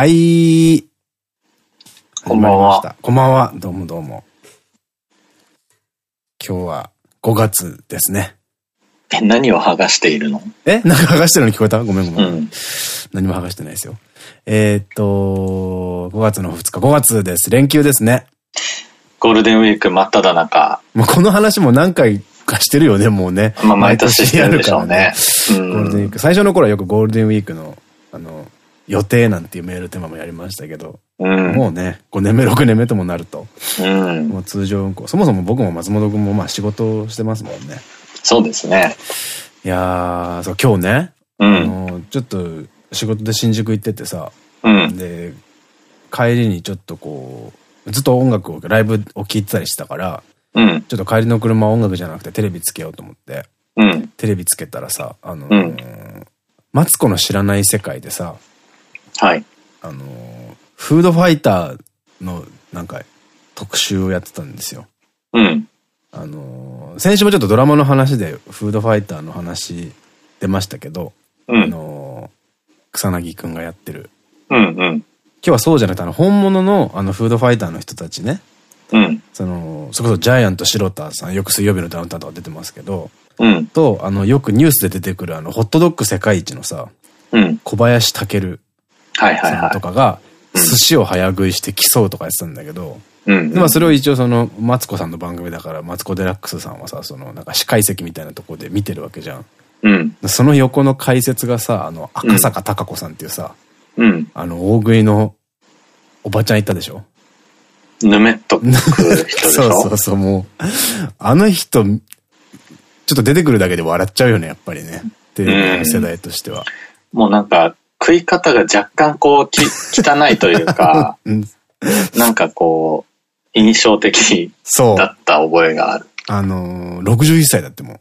はい。こんばんは。こんばんは。どうもどうも。今日は5月ですね。え、何を剥がしているの？え？なんか剥がしてるの聞こえた？ごめんごめん。うん。何も剥がしてないですよ。えーっと、5月の2日、5月です。連休ですね。ゴールデンウィーク真っ只中。もうこの話も何回かしてるよね、もうね。まあ、毎年してるでしょうね。ゴールデンウィーク。最初の頃はよくゴールデンウィークの、あの、予定なんていうメールテーマもやりましたけど、うん。もうね、5年目、6年目ともなると、うん。もう通常運行。そもそも僕も松本君もまあ仕事をしてますもんね。そうですね。いやー、そう、今日ね、あうん。の、ちょっと仕事で新宿行っててさ、うん。で、帰りにちょっとこう、ずっと音楽を、ライブを聴いてたりしたから、うん。ちょっと帰りの車は音楽じゃなくてテレビつけようと思って、うん。テレビつけたらさ、あのーうんマツコの知らない世界でさ、はい。あのーフードファイターのなんか特集をやってたんですよ。うん。あのー先週もちょっとドラマの話でフードファイターの話出ましたけど、あうん。のー草薙くんがやってる。うん。うん。今日はそうじゃなくて、あの、本物のあのフードファイターの人たちね、うん。その、それこそジャイアント白田さん、よく水曜日のダウンタウンとか出てますけど、うん。と、あの、よくニュースで出てくるあの、ホットドッグ世界一のさ、うん。小林健はいはいさんとはかが、うん寿司を早食いして競うとかやってたんだけど、まあそれを一応その、マツコさんの番組だから、マツコデラックスさんはさ、その、なんか司会席みたいなところで見てるわけじゃん。うん。その横の解説がさ、あの、赤坂貴子さんっていうさ、うん。あの、大食いのおばちゃんいたでしょ？ぬめっと そうそうそう、もう、あの人、ちょっと出てくるだけで笑っちゃうよね、やっぱりね。テレビの世代としては。もうなんか、食い方が若干こう、き、汚いというか、うん、なんかこう、印象的そう。だった覚えがある。あのー、61歳だっても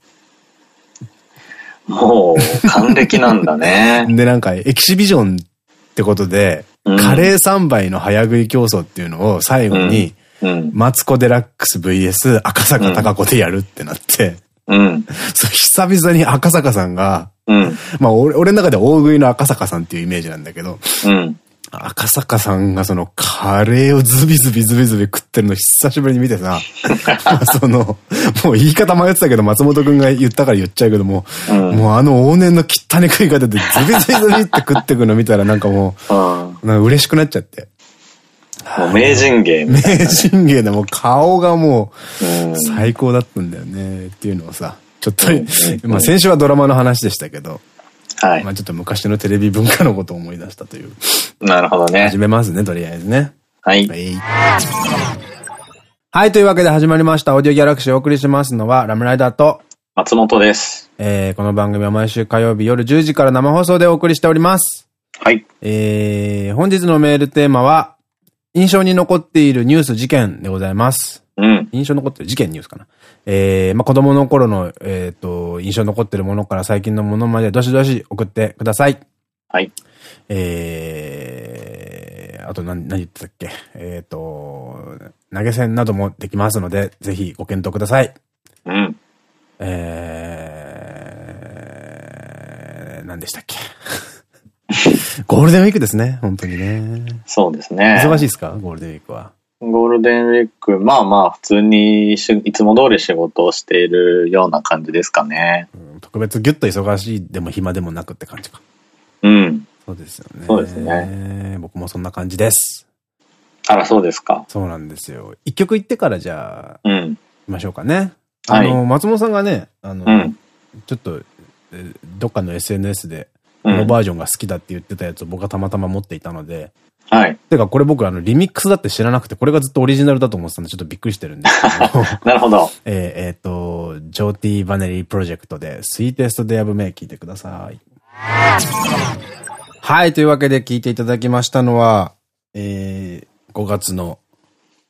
もう、還暦なんだねう。で、なんか、エキシビジョンってことで、うんカレー3杯の早食い競争っていうのを最後に、うん。マツコデラックス VS 赤坂貴子でやるってなって、うん。そう久々に赤坂さんが、うん。まあ俺俺の中では大食いの赤坂さんっていうイメージなんだけど、うん。赤坂さんがそのカレーをズビズビズビズビ食ってるの久しぶりに見てさ、その、もう言い方迷ってたけど松本くんが言ったから言っちゃうけども、うんもうあの往年の汚い食い方でズビズビズビって食ってくの見たらなんかもうなんか嬉しくなっちゃって。もう名人芸み 名。人芸でもう顔がもうんう最高だったんだよねっていうのをさ、ちょっとうん、まあ先週はドラマの話でしたけど、はいま。あちょっと昔のテレビ文化のことを思い出したという。なるほどね始。めますね、とりあえずね。はい。はい。はい、というわけで始まりました。オーディオギャラクシーをお送りしますのは、ラムライダーと、松本です。えー、この番組は毎週火曜日夜10時から生放送でお送りしております。はい。えー、本日のメールテーマは、印象に残っているニュース事件でございます。うん。印象に残ってる事件ニュースかな。えー、まあ、子供の頃の、えっ、と、印象に残ってるものから最近のものまでどしどし送ってください。はい。えー、あと何、何言ってたっけ？えっ、と、投げ銭などもできますので、ぜひご検討ください。うん。えー、何でしたっけ？ゴールデンウィークですね、本当にね。そうですね。忙しいですか？ゴールデンウィークは。ゴールデンウィーク、まあまあ、普通にしいつも通り仕事をしているような感じですかね。うん特別ギュッと忙しいでも暇でもなくって感じか。うん。そうですよね。そうですね。僕もそんな感じです。あら、そうですか。そうなんですよ。一曲行ってからじゃあ、うん。行きましょうかね。はいあの、松本さんがね、あの、うん。ちょっと、えーどっかの SNS で。のバージョンが好きだって言ってたやつを僕がたまたま持っていたので、はい。てかこれ僕あのリミックスだって知らなくて、これがずっとオリジナルだと思ってたんでちょっとびっくりしてるんですけど、なるほど。えーえーと、ジョーティー・バネリープロジェクトで、スイーテスト・デアブ・メイ聞いてください。はい、というわけで聞いていただきましたのは、えー、5月の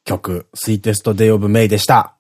曲、 Sweetest Day of May でした。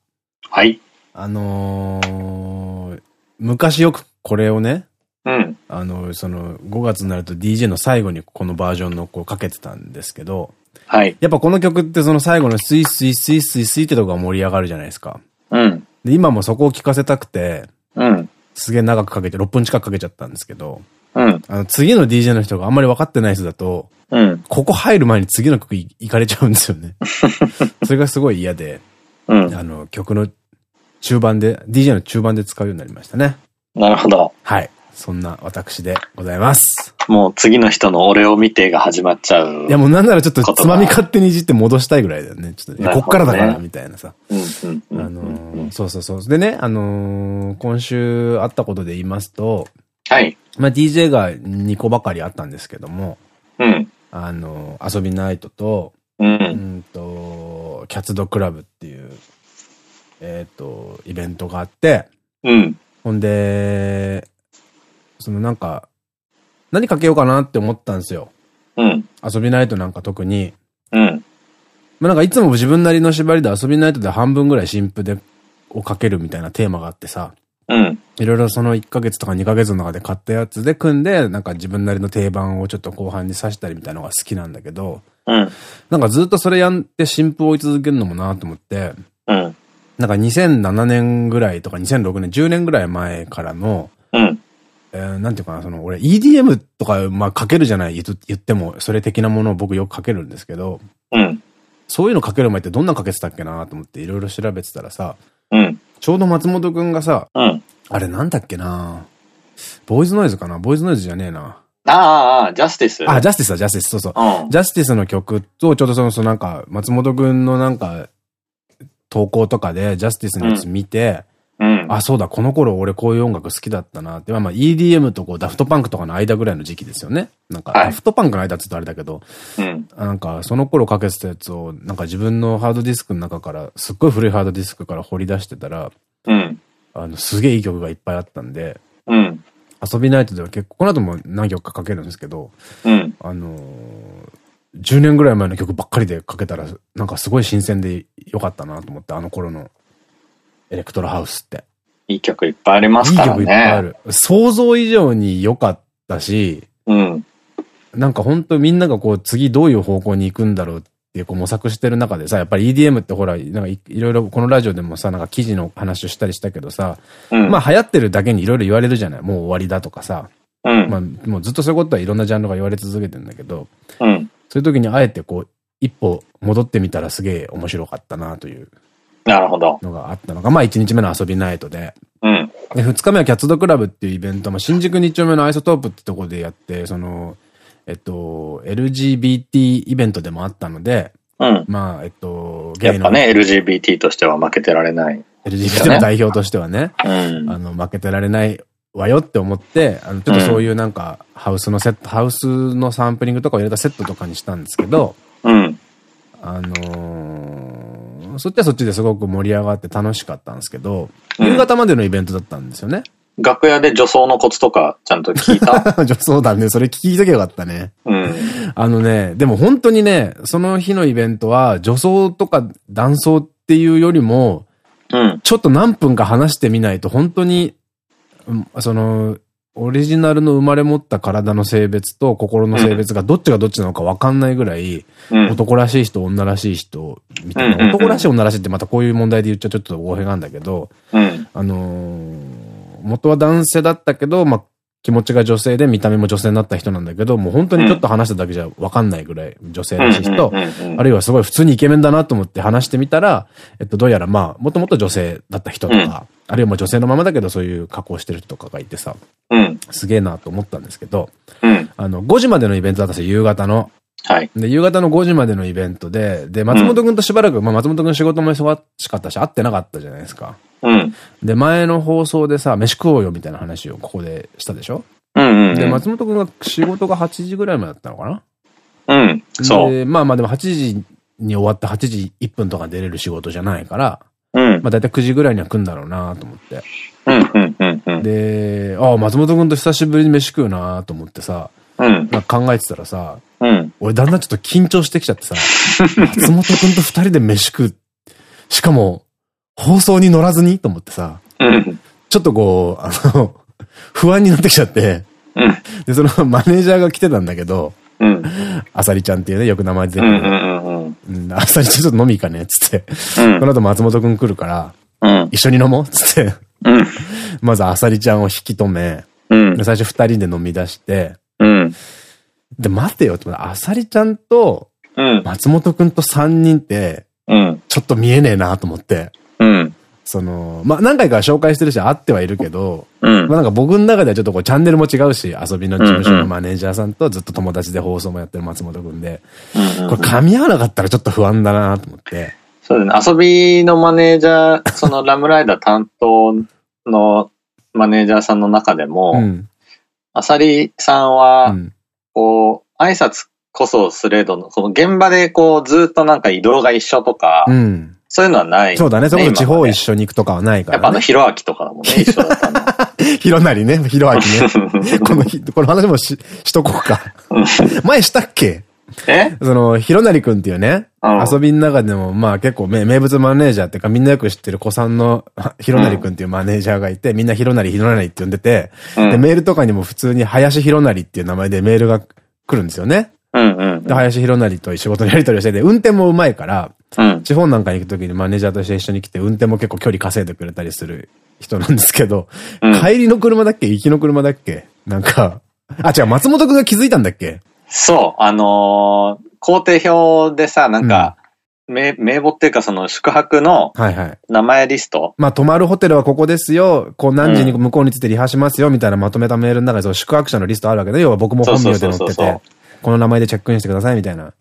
はい。あのー、昔よくこれをね、うん。あの、その、5月になると DJ の最後にこのバージョンのこうかけてたんですけど、はい。やっぱこの曲ってその最後のスイスイスイスイスイってとこが盛り上がるじゃないですか。うん。で、今もそこを聞かせたくて、うん。すげえ長くかけて、6分近くかけちゃったんですけど、うん。あの、次の DJ の人があんまり分かってない人だと、うん。ここ入る前に次の曲い行かれちゃうんですよね。それがすごい嫌で、うん。あの、曲の中盤で、DJ の中盤で使うようになりましたね。なるほど。はい。そんな私でございます。もう次の人の俺を見てが始まっちゃう。いやもうなんならちょっとつまみ勝手にいじって戻したいぐらいだよね。ちょっとね、こっからだから、みたいなさ。うんうんうんあのーそうそうそう。でね、あのー今週あったことで言いますと、はい。まあ、DJ が2個ばかりあったんですけども、うん。あのー遊びナイトと、う。うんんと、キャッツドクラブっていう、えっ、と、イベントがあって、うん。ほんで、そのなんか、何かけようかなって思ったんですよ。うん。遊びナイトなんか特に。うん。まあなんかいつも自分なりの縛りで遊びナイトで半分ぐらい新譜で、をかけるみたいなテーマがあってさ、うん。いろいろその1ヶ月とか2ヶ月の中で買ったやつで組んで、なんか自分なりの定番をちょっと後半に刺したりみたいなのが好きなんだけど、うん。なんかずっとそれやって新譜を追い続けるのもなと思って、うん。なんか2007年ぐらいとか2006年、10年ぐらい前からの、うん。えーなんていうかな、その、俺 EDM とか、まあかけるじゃない言っても、それ的なものを僕よくかけるんですけど、うん。そういうのかける前ってどんなかけてたっけなと思っていろいろ調べてたらさ、うん。ちょうど松本くんがさ、うん。あれなんだっけなボーイズノイズかなボーイズノイズじゃねえな。ああ、ああ、ジャスティス。あ、ジャスティスだ、ジャスティス。そうそう。うん。ジャスティスの曲と、ちょうどその、そのなんか、松本くんのなんか、投稿とかで、ジャスティスのやつ見て、うん。あ、そうだ、この頃俺こういう音楽好きだったなって。まあまあ EDM とこうダフトパンクとかの間ぐらいの時期ですよね。なんか、はいダフトパンクの間って言うとあれだけど、うん。なんかその頃かけてたやつを、なんか自分のハードディスクの中から、すっごい古いハードディスクから掘り出してたら、うん。あの、すげえいい曲がいっぱいあったんで、うん。遊びナイトでは結構、この後も何曲かかけるんですけど、うん。あのー、10年ぐらい前の曲ばっかりでかけたら、なんかすごい新鮮でよかったなと思って、あの頃のエレクトロハウスって。いい曲いっぱいありますからいい曲いっぱいあね。る。想像以上に良かったし、うん。なんか本当みんながこう次どういう方向に行くんだろうっていうこう模索してる中でさ、やっぱり EDM ってほら、なんかいいろいろこのラジオでもさ、なんか記事の話をしたりしたけどさ、うん。まあ流行ってるだけにいろいろ言われるじゃないもう終わりだとかさ。うん。まあもうずっとそういうことはいろんなジャンルが言われ続けてんだけど、うん。そういう時にあえてこう、一歩戻ってみたらすげえ面白かったなというなるほど。のがあったのが、まあ1日目の遊びナイトで、うん。で、二日目はキャッツドクラブっていうイベントも新宿2丁目のアイソトープってとこでやって、その、えっと、LGBT イベントでもあったので、うん。まあ、えっと、ゲイのやっぱね、LGBT としては負けてられない。LGBT の代表としてはね、うん。あの、負けてられないわよって思って、あの、ちょっとそういうなんか、ハウスのセット、ハウスのサンプリングとかを入れたセットとかにしたんですけど、うん。あのーそっちはそっちですごく盛り上がって楽しかったんですけど、うん夕方までのイベントだったんですよね。楽屋で女装のコツとかちゃんと聞いた？女装だね。それ聞いとけばよかったね。うん。あのね、でも本当にね、その日のイベントは女装とか男装っていうよりも、うん。ちょっと何分か話してみないと本当に、うんその、オリジナルの生まれ持った体の性別と心の性別がどっちがどっちなのか分かんないぐらい、うん。男らしい人、女らしい人、みたいな。男らしい、女らしいってまたこういう問題で言っちゃちょっと語弊があるんだけど、うん。あのー元は男性だったけど、まあ、気持ちが女性で見た目も女性になった人なんだけど、もう本当にちょっと話しただけじゃ分かんないぐらい女性らしい人、あるいはすごい普通にイケメンだなと思って話してみたら、えっと、どうやらまあ、もともと女性だった人とか、うんあるいはまあ女性のままだけどそういう加工してる人とかがいてさ、うん。すげえなと思ったんですけど、うん。あの、5時までのイベントだったんですよ、夕方の。はい。で、夕方の5時までのイベントで、で、松本くんとしばらく、まあ松本くん仕事も忙しかったし、会ってなかったじゃないですか。うん。で、前の放送でさ、飯食おうよみたいな話をここでしたでしょ？うん。うん。で、松本くんが仕事が8時ぐらいまでだったのかな？うん。そう。で、まあまあでも8時に終わって8時1分とか出れる仕事じゃないから、うん。まあ大体9時ぐらいには来るんだろうなと思って。うん。うん。うん。うん。で、ああ、松本くんと久しぶりに飯食うなと思ってさ、うん。考えてたらさ、うん。俺だんだんちょっと緊張してきちゃってさ、松本くんと二人で飯食う。しかも、放送に乗らずにと思ってさ、うん。ちょっとこう、あの、不安になってきちゃって、うん。で、そのマネージャーが来てたんだけど、うん。あさりちゃんっていうね、よく名前出てうん。くる。うん。うんあさりちゃんちょっと飲み行かねっつって。うんこの後松本くん来るから、うん。一緒に飲もうっつって。うん。まずあさりちゃんを引き止め、うんで。最初二人で飲み出して、うん。で、待ってよって、あさりちゃんと、うん。松本くんと3人って、うん。ちょっと見えねえなと思って。うん。その、まあ、何回か紹介してるし、会ってはいるけど、うんまあ、なんか僕の中ではちょっとこう、チャンネルも違うし、遊びの事務所のマネージャーさんとずっと友達で放送もやってる松本くんで、これ噛み合わなかったらちょっと不安だなと思って。そうだね。遊びのマネージャー、そのラムライダー担当のマネージャーさんの中でも、うん。あさりさんうは、ん。こう、挨拶こそすれどの、その現場でこう、ずっとなんか移動が一緒とか、うん。そういうのはない、そうだね。そこで地方一緒。緒に行くとかはないかやっぱあの、らね。ひろあきとかだもんね、一緒だったの。ひろなりね。ひろあきね。このひ、この話もし、しとこうか。前したっけ？え？その、ひろなりくんっていうね、うん遊びの中でも、まあ結構名名物マネージャーっていうかみんなよく知ってる子さんのひろなりくんっていうマネージャーがいて、みんなひろなりひろなりって呼んでて、うんで、メールとかにも普通に林ひろなりっていう名前でメールが来るんですよね。うんうんで、林ひろなりと仕事のやり取りをしてて、運転もうまいから、うん。地方なんかに行くときにマネージャーとして一緒に来て、運転も結構距離稼いでくれたりする人なんですけど、うん。帰りの車だっけ？行きの車だっけ？なんか、あ、違う、松本くんが気づいたんだっけ？そう、あのー工程表でさ、なんか、名名簿っていうかその宿泊のはいはい。名前リスト？まあ、泊まるホテルはここですよ。こう何時に向こうについてリハしますよ。みたいなまとめたメールの中で、その宿泊者のリストあるわけで、要は僕も本名で載ってて、この名前でチェックインしてください、みたいな。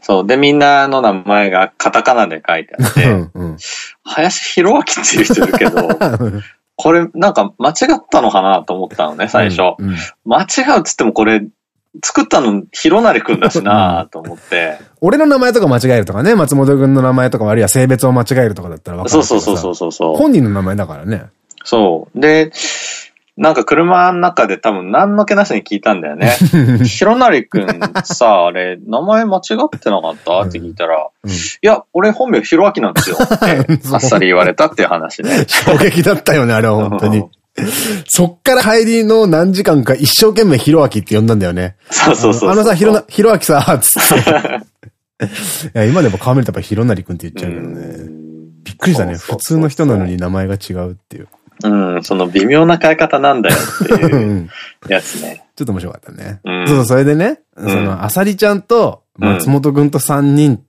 そう。で、みんなの名前がカタカナで書いてあっうて、ん、うん。林博明っていう人いるけど、これなんか間違ったのかなと思ったのね、最初。うんうん間違うっつってもこれ、作ったの広成くんだしなと思って。俺の名前とか間違えるとかね、松本くんの名前とか、あるいは性別を間違えるとかだったら分かるそうそうそうそうそう。本人の名前だからね。そう。で、なんか車の中で多分何の気なしに聞いたんだよね。広成くんさ、あれ、名前間違ってなかった？って聞いたら、うんいや、俺本名ひろあきなんですよって、あっさり言われたっていう話ね。衝撃だったよね、あれは本当に。そっから帰りの何時間か一生懸命ヒロアキって呼んだんだよね。そうそうそう。あのさ、ひろな、ひろあきさ、つって。いや、今でも顔見るとやっぱひろなりくんって言っちゃうけどね。びっくりしたね。普通の人なのに名前が違うっていう。うん、その微妙な変え方なんだよってういうんやつね。ちょっと面白かったね。うんそうそれでね、そうんの、あさりちゃんと松本くんと3人、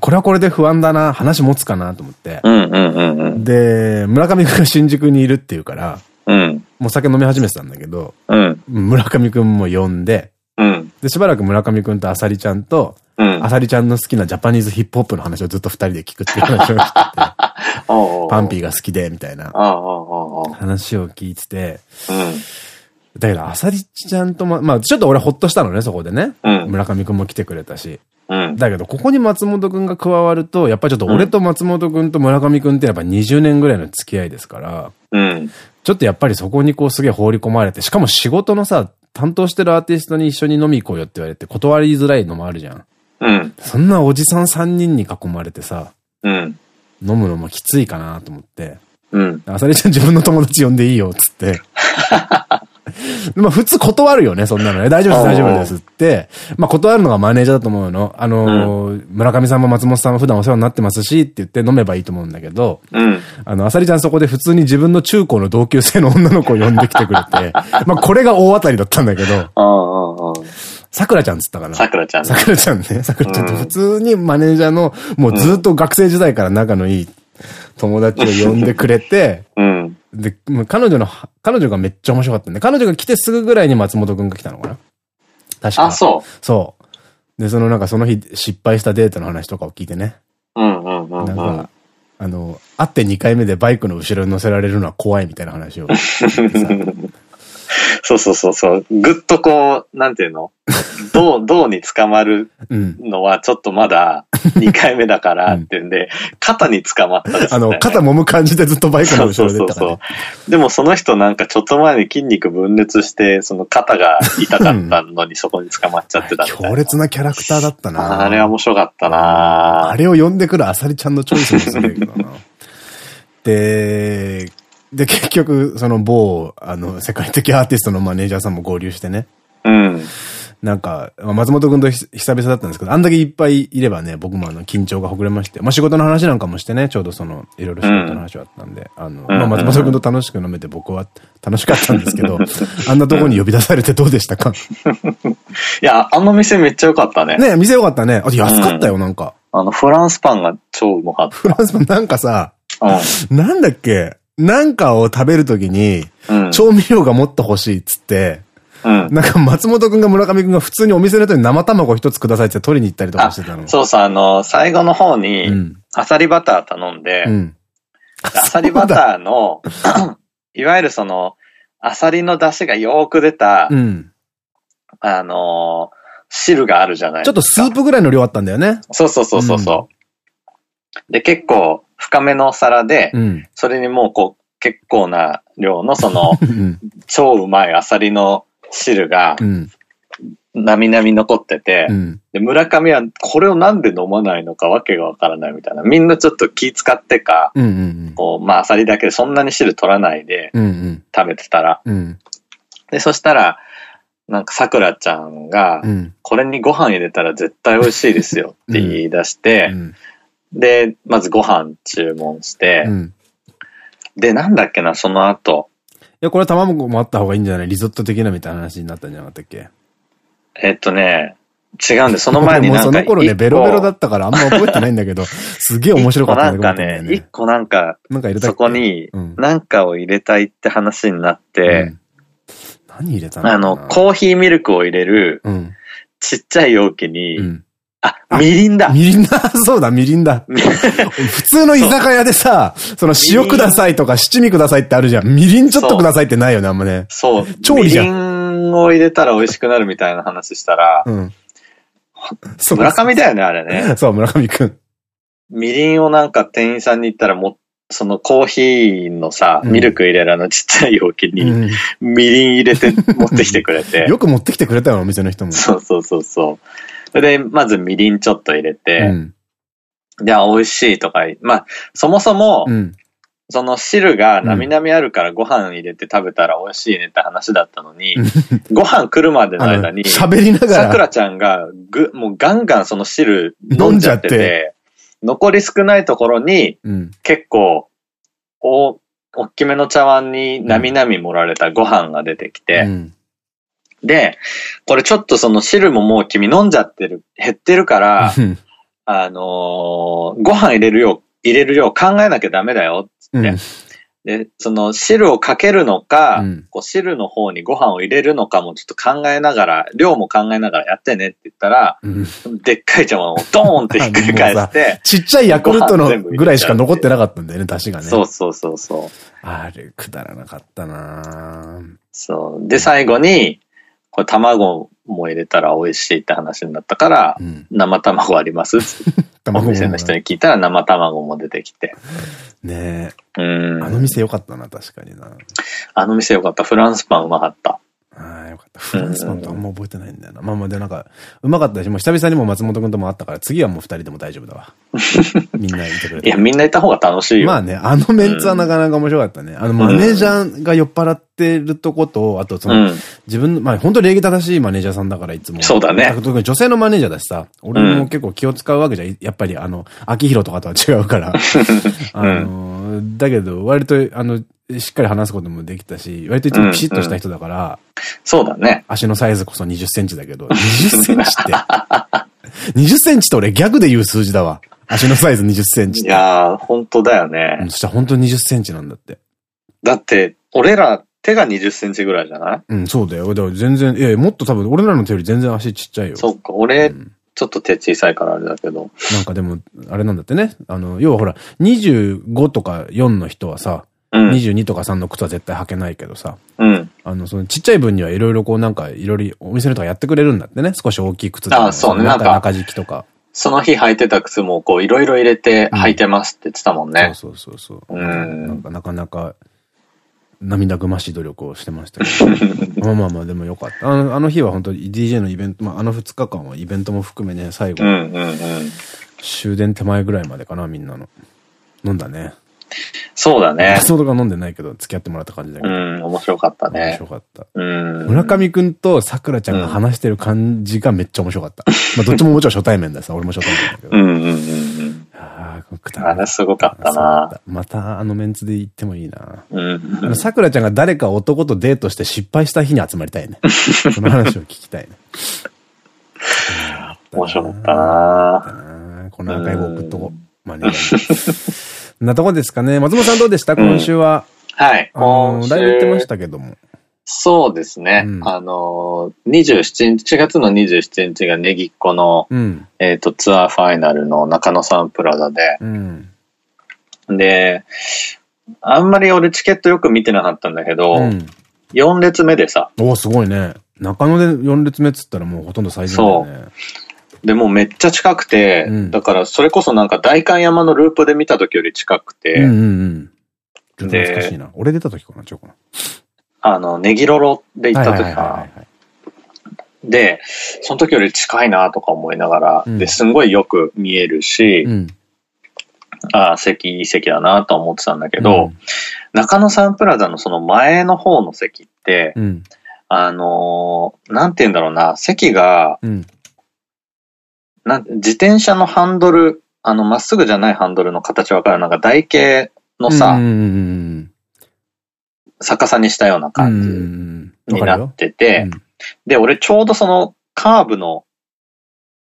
これはこれで不安だな、話持つかなと思って。うんうんうんうん。で、村上くんが新宿にいるっていうから、うん。もう酒飲み始めてたんだけど、うん。村上くんも呼んで、うん。で、しばらく村上くんとあさりちゃんと、うんあ。さりちゃんの好きなジャパニーズヒップホップの話をずっと二人で聞くっていう話をしてて、パンピーー。が好きで、みたいな話を聞いてて、あ。だけど、あさりちゃんとま、まあ、ちょっと俺ほっとしたのね、そこでね。うん。うん。村上くんも来てくれたし。うん。だけど、ここに松本くんが加わると、やっぱりちょっと俺と松本くんと村上くんってやっぱ20年ぐらいの付き合いですから、うん。ちょっとやっぱりそこにこうすげえ放り込まれて、しかも仕事のさ、担当してるアーティストに一緒に飲み行こうよって言われて断りづらいのもあるじゃん。うん。そんなおじさん3人に囲まれてさ、うん。飲むのもきついかなと思って。うん。あさりちゃん自分の友達呼んでいいよ、つって。まあ普通断るよね、そんなのね。大丈夫です、大丈夫ですって。まあ断るのがマネージャーだと思うの。あのー、村上さんも松本さんも普段お世話になってますしって言って飲めばいいと思うんだけど、うん。あの、あさりちゃんそこで普通に自分の中高の同級生の女の子を呼んできてくれて、まあこれが大当たりだったんだけど、ああ、ああ。さくらちゃんっつったかな。さくらちゃんねさくらちゃんね。さくらちゃんって普通にマネージャーの、もうずっと学生時代から仲のいい友達を呼んでくれて、うん。で、彼女の、彼女がめっちゃ面白かったんで、彼女が来てすぐぐらいに松本くんが来たのかな確か。あ、そう。そう。で、そのなんかその日失敗したデートの話とかを聞いてね。うんうんうんうん。なんか、あの、会って2回目でバイクの後ろに乗せられるのは怖いみたいな話を。そうそうそうそう。ぐっとこう、なんていうの？銅、銅に捕まるうん。のはちょっとまだ 2回目だからってんで、肩に捕まったですね。あの、肩揉む感じでずっとバイクの後ろで行ったから、そうそうそね。う。でもその人なんかちょっと前に筋肉分裂して、その肩が痛かったのにそこに捕まっちゃってたみたいな。強烈なキャラクターだったな。あれは面白かったなあれを呼んでくるあさりちゃんのチョイスもすげえけどな。で、で、結局、その某、あの、世界的アーティストのマネージャーさんも合流してね。うん。なんか、まあ松本くんとひ久々だったんですけど、あんだけいっぱいいればね、僕もあの、緊張がほぐれまして、まあ仕事の話なんかもしてね、ちょうどその、いろいろ仕事の話があったんで、あの、まあ松本くんと楽しく飲めて僕は楽しかったんですけど、あんなとこに呼び出されてどうでしたか？いや、あの店めっちゃ良かったね。ね店良かったね。あと安かったよ、なんか。あの、フランスパンが超うまかった。フランスパンなんかさ、うなんだっけ？なんかを食べるときに、ん。調味料がもっと欲しいっつって、うん。なんか松本くんが村上くんが普通にお店の人に生卵一つくださいって取りに行ったりとかしてたの。そうそう、あの、最後の方に、うん。アサリバター頼んで、うん。アサリバターの、いわゆるその、アサリの出汁がよーく出た、うん。あのー汁があるじゃないちょっとスープぐらいの量あったんだよね。そうそうそうそうそう、で、結構深めのお皿で、うん。それにもうこう、結構な量のその、うん。超うまいアサリの汁がう、ん。なみなみ残ってて、うん。で、村上はこれをなんで飲まないのかわけがわからないみたいな。みんなちょっと気使ってか。こう、まあ、アサリだけでそんなに汁取らないで。食べてたら。うん。で、そしたら、なんか桜ちゃんがう、ん。これにご飯入れたら絶対美味しいですよって言い出して、うん。で、まずご飯注文して、うん。で、なんだっけな、その後、いや、これ卵もあった方がいいんじゃない？リゾット的なみたいな話になったんじゃなかったっけ？えっとね、違うんで、その前になんかもうその頃ね、ベロベロだったからあんま覚えてないんだけど、すげえ面白かった一個なんかね、一ね。個なんか、なんか入れたそこ、にうん、なんかを入れたいって話になって、うん何入れたのあの、コーヒーミルクを入れるうん。ちっちゃい容器に、うん。あ、みりんだみりんだ そうだ、みりんだ。普通の居酒屋でさ、その塩くださいとか七味くださいってあるじゃん。みりんちょっとくださいってないよね、あんまね。そう、調理じゃんみりんを入れたら美味しくなるみたいな話したら、うん。そう村上だよね、あれね。そう、村上くん。みりんをなんか店員さんに言ったらも、そのコーヒーのさ、うんミルク入れるあのちっちゃい容器に、うんみりん入れて持ってきてくれて。よく持ってきてくれたよ、お店の人も。そうそうそうそう。それで、まずみりんちょっと入れうて、ん。で、あ、美味しいとかまあ、そもそも、うん。その汁がなみなみあるからご飯入れて食べたら美味しいねって話だったのに、ご飯来るまでの間に、喋りながら。さくらちゃんがぐ、もうガンガンその汁飲んじゃってて、残り少ないところにうん。結構、お、大きめの茶碗になみなみ盛られたご飯が出てきて、うん。で、これちょっとその汁ももう君飲んじゃってる、減ってるから、うんあのーご飯入れるよう、入れるよう考えなきゃダメだよ、つって。うんで、その汁をかけるのか、うんこう汁の方にご飯を入れるのかもちょっと考えながら、量も考えながらやってねって言ったら、うんでっかい茶碗をドーンって ひっくり返して、ちっちゃいヤクルトのぐらいしか残ってなかったんだよね、出汁がね。そうそうそうそう。あれ、くだらなかったなぁそう。で、最後に、これ卵も入れたら美味しいって話になったから、うん。生卵あります？お店の人に聞いたら生卵も出てきて。ねうん。え。あの店よかったな、確かにな。あの店よかった。フランスパンうまかった。かった。フランスパンとあんま覚えてないんだよな。まあまあで、なんか、うまかったし、もう久々にも松本くんとも会ったから、次はもう二人でも大丈夫だわ。みんないてくれて。いや、みんないた方が楽しいよ。まあね、あのメンツはなかなか面白かったね。あの、マネージャーが酔っ払ってるとこと、あとその、うん。自分の、まあ本当礼儀正しいマネージャーさんだからいつも。そうだね特に女性のマネージャーだしさ、俺も結構気を使うわけじゃん。やっぱりあの、秋広とかとは違うから。あの、だけど、割と、あの、しっかり話すこともできたし、割といつもピシッとした人だから、そうだね。足のサイズこそ20センチだけど、20センチって。20センチって俺ギャグで言う数字だわ。足のサイズ20センチっいて。やー、本当だようんね。そしたら本当に20センチなんだって。だって、俺ら手が20センチぐらいじゃない？うん、そうだよ。だから全然、いやもっと多分俺らの手より全然足ちっちゃいよ。そっか、俺、んちょっと手小さいからあれだけど。なんかでも、あれなんだってね。あの、要はほら、25とか4の人はさ、うん。22とか3の靴は絶対履けないけどさ、うん。あの、そのちっちゃい分にはいろいろこうなんか、いろいろお店の人がやってくれるんだってね。少し大きい靴とか。あそうね中なんか中敷きとか。その日履いてた靴もこういろいろ入れて履いてますって言ってたもんね。そうそうそうそう。うんなんかなかなか、涙ぐましい努力をしてましたけど。まあまあまあ、でもよかった。あのあの日は本当に DJ のイベント、まああの2日間はイベントも含めね、最後、うんうんうん。終電手前ぐらいまでかな、みんなの。飲んだね。そうだね。松本が飲んでないけど、付き合ってもらった感じだけど。うん、面白かったね。面白かった。うん。村上くんと桜ちゃんが話してる感じがめっちゃ面白かった。まあ、どっちももちろん初対面ださ、俺も初対面だけど。うんうんうんうん。ああ、あれすごかったなまたあのメンツで行ってもいいなうん。桜ちゃんが誰か男とデートして失敗した日に集まりたいね。その話を聞きたいね。面白かったなこのアーカイブ送っとこう。まあね。なとこですかね。松本さんどうでした？今週は。はい。今週。だいぶ言ってましたけども。そうですね。うん、あの、27日、4月の27日がネギっ子の、うん、えっと、ツアーファイナルの中野サンプラザで、うん、で、あんまり俺チケットよく見てなかったんだけど、うん、4列目でさ。おすごいね。中野で4列目っつったらもうほとんど最善だよね。そう。でもめっちゃ近くて、うん、だからそれこそなんか代官山のループで見た時より近くて。うんうんうん。懐かしいな。俺出た時かな、ちょうかな。あの、ネギロロで行った時かな。で、その時より近いなとか思いながら、うん、で、すんごいよく見えるし、うん、ああ、席いい席だなと思ってたんだけど、うん、中野サンプラザのその前の方の席って、あのー、なんて言うんだろうな、席が、なん自転車のハンドル、あの、まっすぐじゃないハンドルの形わかる？なんか台形のさ、逆さにしたような感じになってて、で、俺ちょうどそのカーブの、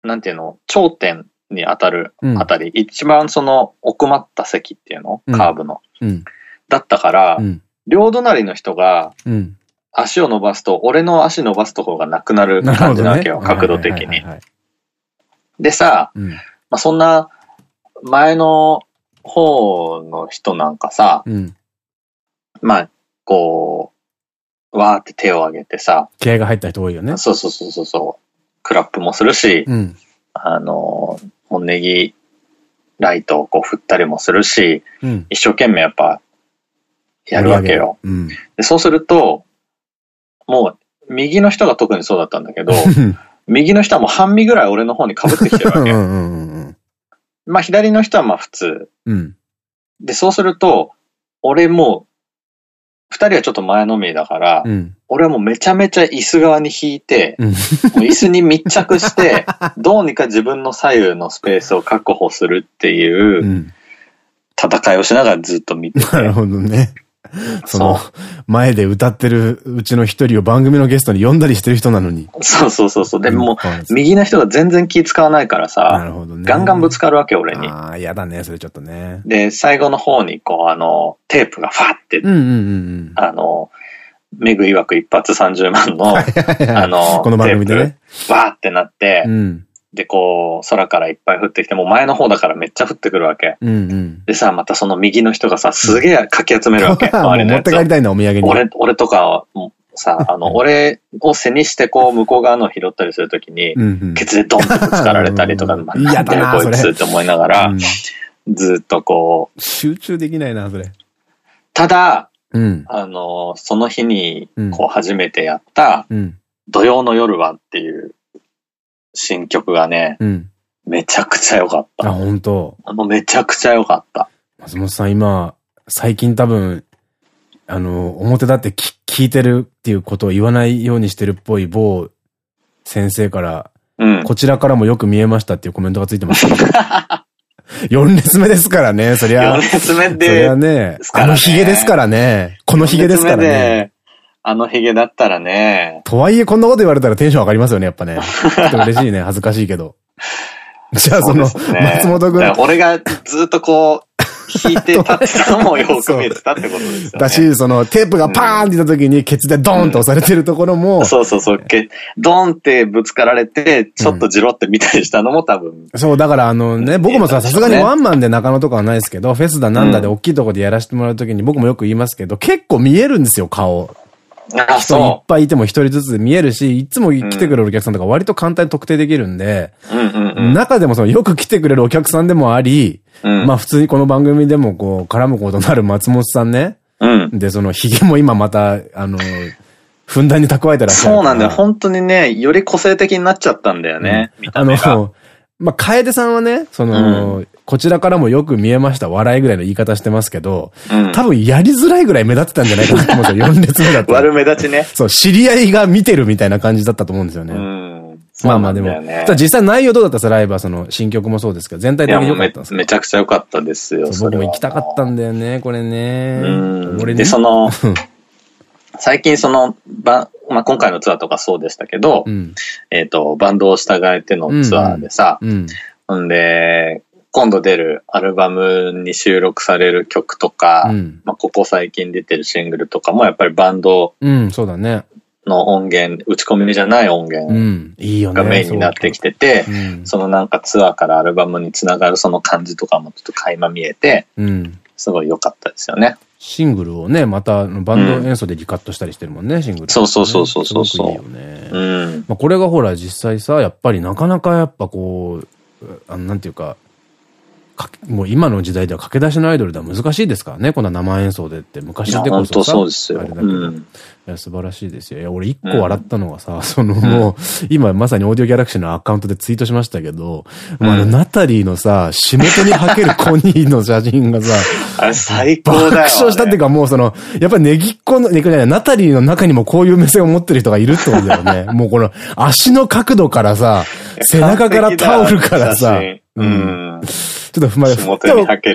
なんていうの、頂点に当たるあたり、うん、一番その奥まった席っていうの、カーブの。うん、だったから、うん、両隣の人が、足を伸ばすと、俺の足伸ばすところがなくなる感じなわけよ、ね、角度的に。でさ、まあ、そんな前の方の人なんかさ、まあ、こう、わーって手を挙げてさ。気合が入った人多いよね。そうそうそうそう。クラップもするし、うん、あの、もうネギライトをこう振ったりもするし、うん、一生懸命やっぱやるわけよ。うん、でそうすると、もう右の人が特にそうだったんだけど、右の人はもう半身ぐらい俺の方に被ってきてるわけ。まあ左の人はまあ普通。うん、で、そうすると、俺も二人はちょっと前のめりだから、うん、俺はもうめちゃめちゃ椅子側に引いて、うん、椅子に密着して、どうにか自分の左右のスペースを確保するっていう戦いをしながらずっと見てて。なるほどね。その、前で歌ってるうちの一人を番組のゲストに呼んだりしてる人なのに。そうそうそうそう。でも、右の人が全然気使わないからさ、なるほどね。ガンガンぶつかるわけ、俺に。ああ、嫌だね、それちょっとね。で、最後の方に、こう、あの、テープがファって、あの、めぐいわく一発30万の、あの、この番組でね。わーってなって、うんで、こう、空からいっぱい降ってきて、もう前の方だからめっちゃ降ってくるわけ。うんうん、でさ、またその右の人がさ、すげえかき集めるわけ。あれ持って帰りたいな、お土産に。俺、俺とかさ、あの、俺を背にしてこう、向こう側の拾ったりするときに、ケツでドンってぶつかられたりとか、嫌だな、こいつって思いながら、ずっとこう。集中できないな、それ。ただ、うん、あの、その日に、こう、初めてやった、土曜の夜はっていう新曲がね、うん、めちゃくちゃ良かった。あ、本当。あの、めちゃくちゃ良かった。松本さん、今、最近多分、あの、表だって聞いてるっていうことを言わないようにしてるっぽい某先生から、うん、こちらからもよく見えましたっていうコメントがついてます、ね。4列目ですからね、そりゃ。4列目で。そりゃね、あのヒゲですからね。このヒゲですからね。あのヒゲだったらね。とはいえこんなこと言われたらテンション上がりますよね、やっぱね。嬉しいね、恥ずかしいけど。じゃあその、ね、松本君。俺がずっとこう、引いて 立ってたのもよく見えてたってことですよね。だし、そのテープがパーンって言った時にケツでドーンと押されてるところも。うん、そうそうそう。けドーンってぶつかられて、ちょっとじろって見たりしたのも多分。うん、そう、だからあのね、僕もさ、さすがにワンマンで中野とかはないですけど、フェスだなんだで大きいとこでやらせてもらう時に僕もよく言いますけど、結構見えるんですよ、顔。人いっぱいいても一人ずつ見えるし、いつも来てくれるお客さんとか割と簡単に特定できるんで、中でもそのよく来てくれるお客さんでもあり、うん、まあ普通にこの番組でもこう絡むことになる松本さんね。うん、で、その髭も今また、あの、ふんだんに蓄えてらっしゃる。そうなんだよ。本当にね、より個性的になっちゃったんだよね。うん、あの、まあ、楓さんはね、その、うん、こちらからもよく見えました笑いぐらいの言い方してますけど、うん、多分やりづらいぐらい目立ってたんじゃないかなと思うんですよ。4列目だった。悪目立ちね。そう、知り合いが見てるみたいな感じだったと思うんですよね。うん、まあまあでも、実際内容どうだった？んですかライブはその新曲もそうですけど、全体的に良かったんですかめちゃくちゃ良かったですよ。僕も行きたかったんだよね、これね。うん。俺ね。で、その、最近その、ば、まあ、今回のツアーとかそうでしたけど、うん、えっと、バンドを従えてのツアーでさ、うん、うん、んで、今度出るアルバムに収録される曲とか、うん、まあ、ここ最近出てるシングルとかもやっぱりバンドの音源、打ち込みじゃない音源がメインになってきてて、そのなんかツアーからアルバムにつながるその感じとかもちょっと垣間見えて、すごい良かったですよね。シングルをね、またバンド演奏でリカットしたりしてるもんね、うん、シングル、ね。そうそうそうそうそうそう。いいよね。うん。まあこれがほら実際さ、やっぱりなかなかやっぱこう、あなんていうか、もう今の時代では駆け出しのアイドルでは難しいですからね、こんな生演奏でって。昔でこそさ、そうですよ。あれだけど。うん、いや、素晴らしいですよ。いや、俺一個笑ったのはさ、うん、そのもう、今まさにオーディオギャラクシーのアカウントでツイートしましたけど、うん、あの、ナタリーのさ、仕事にはけるコニーの写真がさ、あれ最高だよ、ね。爆笑したっていうかもうその、やっぱネギっ子の、ね、ナタリーの中にもこういう目線を持ってる人がいるってことだよね。もうこの足の角度からさ、背中からタオルからさ、うん。ちょっと踏まれ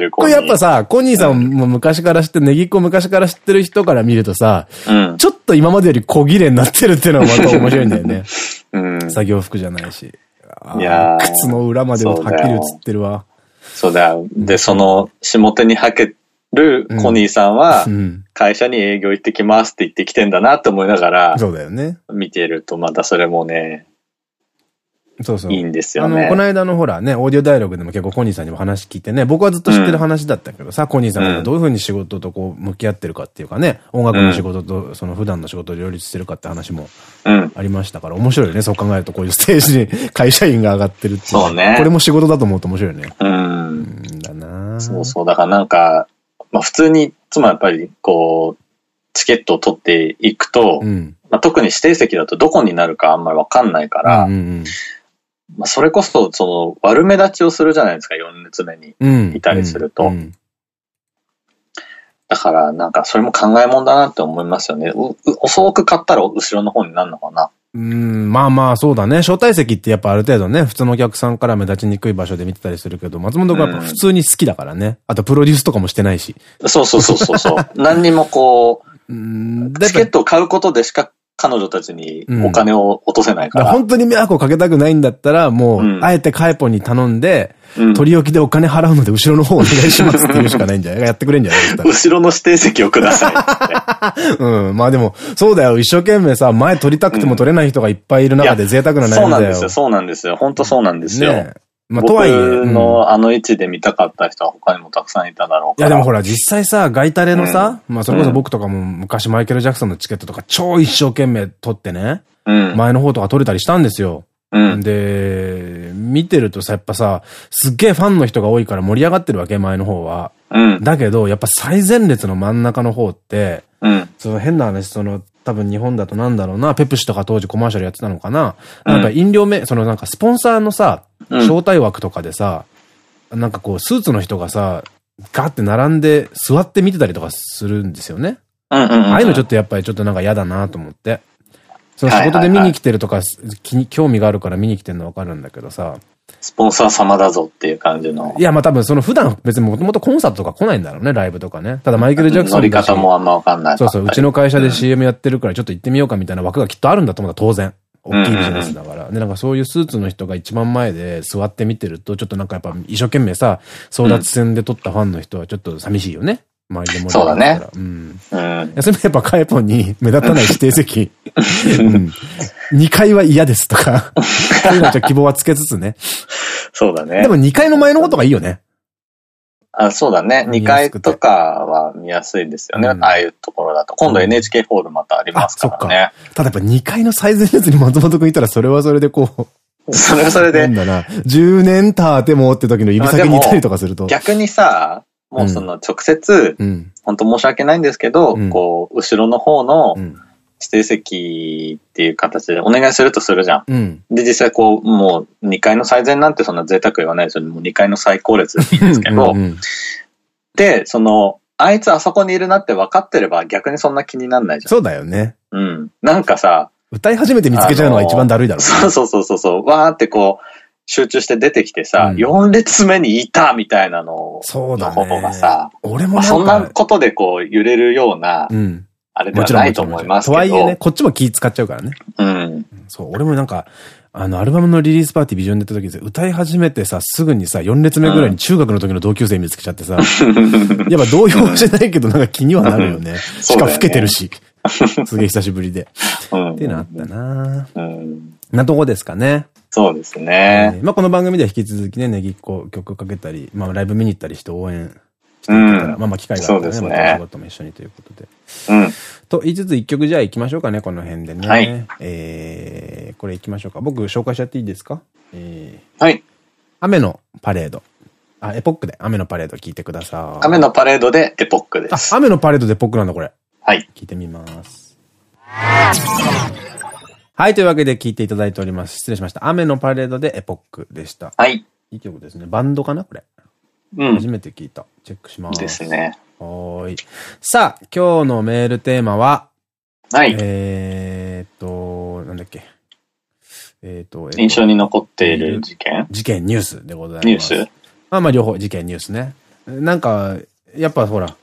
る。これやっぱさ、コニーさんも昔から知って、ネギっ子昔から知ってる人から見るとさ、うん、ちょっと今までより小切れになってるっていうのはまた面白いんだよね。うん、作業服じゃないし。いや靴の裏まではっきり映ってるわ。そうだよ。で、その、下手に履けるコニーさんは、会社に営業行ってきますって言ってきてんだなって思いながら、そうだよね。見てるとまたそれもね、そうそう。いいんですよね。あの、この間のほらね、オーディオダイアログでも結構コニーさんにも話聞いてね、僕はずっと知ってる話だったけどさ、うん、コニーさんがどういうふうに仕事とこう向き合ってるかっていうかね、音楽の仕事とその普段の仕事を両立してるかって話もありましたから、面白いよね、そう考えるとこういうステージに 会社員が上がってるっていう。そうね。これも仕事だと思うと面白いよね。うん。だなそうそう。だからなんか、まあ普通に、つまりやっぱりこう、チケットを取っていくと、うん、まあ特に指定席だとどこになるかあんまりわかんないから、うんうんまあ、それこそ、その、悪目立ちをするじゃないですか、4列目にいたりすると。だから、なんか、それも考えもんだなって思いますよね。遅く買ったら後ろの方になるのかな。うん、まあまあ、そうだね。招待席ってやっぱある程度ね、普通のお客さんから目立ちにくい場所で見てたりするけど、松本がやっぱ普通に好きだからね。うん、あと、プロデュースとかもしてないし。そうそうそうそうそう。何にもこう、チケットを買うことでしか彼女たちにお金を落とせないから。うん、本当に迷惑をかけたくないんだったら、もう、うん、あえてカエポンに頼んで、うん、取り置きでお金払うので後ろの方お願いしますって言うしかないんじゃない？やってくれんじゃない？後ろの指定席をください、うん。まあでも、そうだよ。一生懸命さ、前取りたくても取れない人がいっぱいいる中で贅沢な悩みだよ。そうなんですよ。そうなんですよ。本当そうなんですよ。ねまあ、とはいえ。のあの位置で見たかった人は他にもたくさんいただろういやでもほら、実際さ、ガイタレのさ、うん、まあそれこそ僕とかも昔マイケル・ジャクソンのチケットとか超一生懸命取ってね、うん、前の方とか取れたりしたんですよ。うん、で、見てるとさ、やっぱさ、すっげえファンの人が多いから盛り上がってるわけ、前の方は。うん、だけど、やっぱ最前列の真ん中の方って、うん、その変な話、その、多分日本だとなんだろうな、ペプシとか当時コマーシャルやってたのかな。なんか飲料め、そのなんかスポンサーのさ、招待枠とかでさ、なんかこう、スーツの人がさ、ガーって並んで座って見てたりとかするんですよね。ああいうのちょっとやっぱりちょっとなんか嫌だなと思って。その仕事で見に来てるとか、興味があるから見に来てるのわかるんだけどさ。スポンサー様だぞっていう感じの。いや、まあ多分その普段別にもともとコンサートとか来ないんだろうね、ライブとかね。ただマイケル・ジャクソン乗り方もあんまわかんない。そうそう、うちの会社で CM やってるからちょっと行ってみようかみたいな枠がきっとあるんだと思った当然。大きいビジネスだから。で、なんかそういうスーツの人が一番前で座って見てると、ちょっとなんかやっぱ一生懸命さ、争奪戦で撮ったファンの人はちょっと寂しいよね。周りで盛り上がったら。そうだね。うん。うん。それもやっぱカエポンに目立たない指定席。うん。2階は嫌ですとか。そういうのちょっと希望はつけつつね。そうだね。でも2階の前のことがいいよね。あそうだね。2階とかは見やすいですよね。うん、ああいうところだと。今度 NHK ホールまたありますからね。ただやっぱ2階の最前列に松本くんいたらそれはそれでこう。それはそれで。なんだな。10年経ってもって時の指先にいたりとかすると。逆にさ、もうその直接、うん、本当申し訳ないんですけど、うん、こう、後ろの方の、指定席っていう形でお願いするとするじゃん。うん、で、実際こう、もう2階の最善なんてそんな贅沢言わないですよ。もう2階の最高列でいいんですけど、うんうん、で、その、あいつあそこにいるなって分かってれば逆にそんな気になんないじゃん。そうだよね。うん。なんかさ、歌い始めて見つけちゃうのが一番だるいだろう、ね、そうそうそうそう。わーってこう、集中して出てきてさ、うん、4列目にいたみたいなのそうだね。がさ、俺もそんなことでこう揺れるような、うん、あれではないと思いますけど。とはいえね、こっちも気使っちゃうからね。うん。そう、俺もなんか、あの、アルバムのリリースパーティービジョンで出た時歌い始めてさ、すぐにさ、4列目ぐらいに中学の時の同級生見つけちゃってさ、うん、やっぱ動揺してないけどなんか気にはなるよね。しかも老けてるし。すげえ久しぶりで。うん、ってなったなうん。なとこですかね。そうですね。まあこの番組では引き続きね、ネギっ子曲かけたり、まあライブ見に行ったりして応援していけたら、まあまあ機会があったらね、また仕事も一緒にということで。うん。と言いつつ一曲じゃあ行きましょうかね、この辺でね。はい。えー、これ行きましょうか。僕紹介しちゃっていいですか？えー、はい。雨のパレード。あ、エポックで雨のパレード聞いてください。雨のパレードでエポックです。あ、雨のパレードでエポックなんだ、これ。はい。聞いてみます。はい、というわけで聞いていただいております。失礼しました。雨のパレードでエポックでした。はい。いい曲ですね。バンドかなこれ。うん。初めて聞いた。チェックします。ですね。はい。さあ、今日のメールテーマは、はい。えっと、なんだっけ。えっと、印象に残っている事件？事件、ニュースでございます。ニュース？まあまあ両方、事件、ニュースね。なんか、やっぱほら、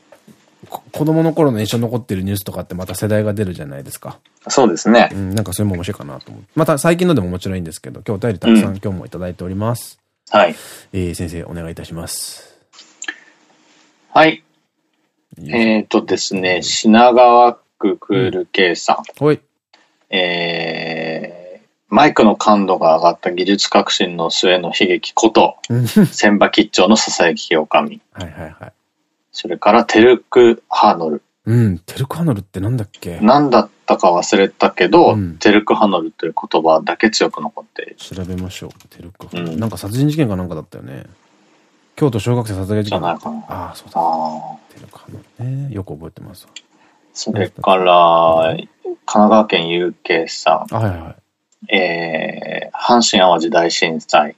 子供の頃の印象に残ってるニュースとかってまた世代が出るじゃないですか。そうですね。うん、なんかそれも面白いかなと思う。また最近のでももちろんいいんですけど、今日お便りたくさん、うん、今日もいただいております。はい。えー、先生お願いいたします。はい。えっとですね、品川区クール計さん。はい。えー、マイクの感度が上がった技術革新の末の悲劇こと、千葉吉兆のささやきおかみ。はいはいはい。それからテルク・ハーノル。うん、テルク・ハーノルってなんだっけ？何だったか忘れたけど、うん、テルク・ハーノルという言葉だけ強く残っている。調べましょう。テルク・ハーノル。うん、なんか殺人事件かなんかだったよね。京都小学生殺害事件。じゃないかな。ああ、そうだ。テルク・ハーノルね。よく覚えてます。それから、神奈川県有形さん。はいはい。えー、阪神淡路大震災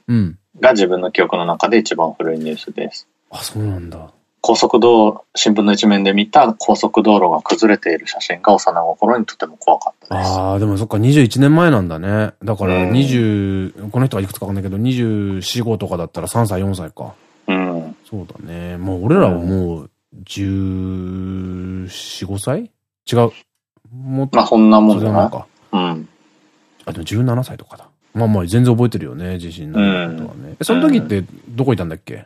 が自分の記憶の中で一番古いニュースです。あ、そうなんだ。高速道新聞の一面で見た高速道路が崩れている写真が幼心にとても怖かったです。ああ、でもそっか、21年前なんだね。だから20、うん、この人がいくつかわかんないけど、24、5とかだったら3歳、4歳か。うん。そうだね。もう俺らはもう、14、5歳？違う。もっと。まあそんなもんだな。か。うん。あ、でも17歳とかだ。まあまあ全然覚えてるよね、地震のことはね。うん、その時ってどこいたんだっけ、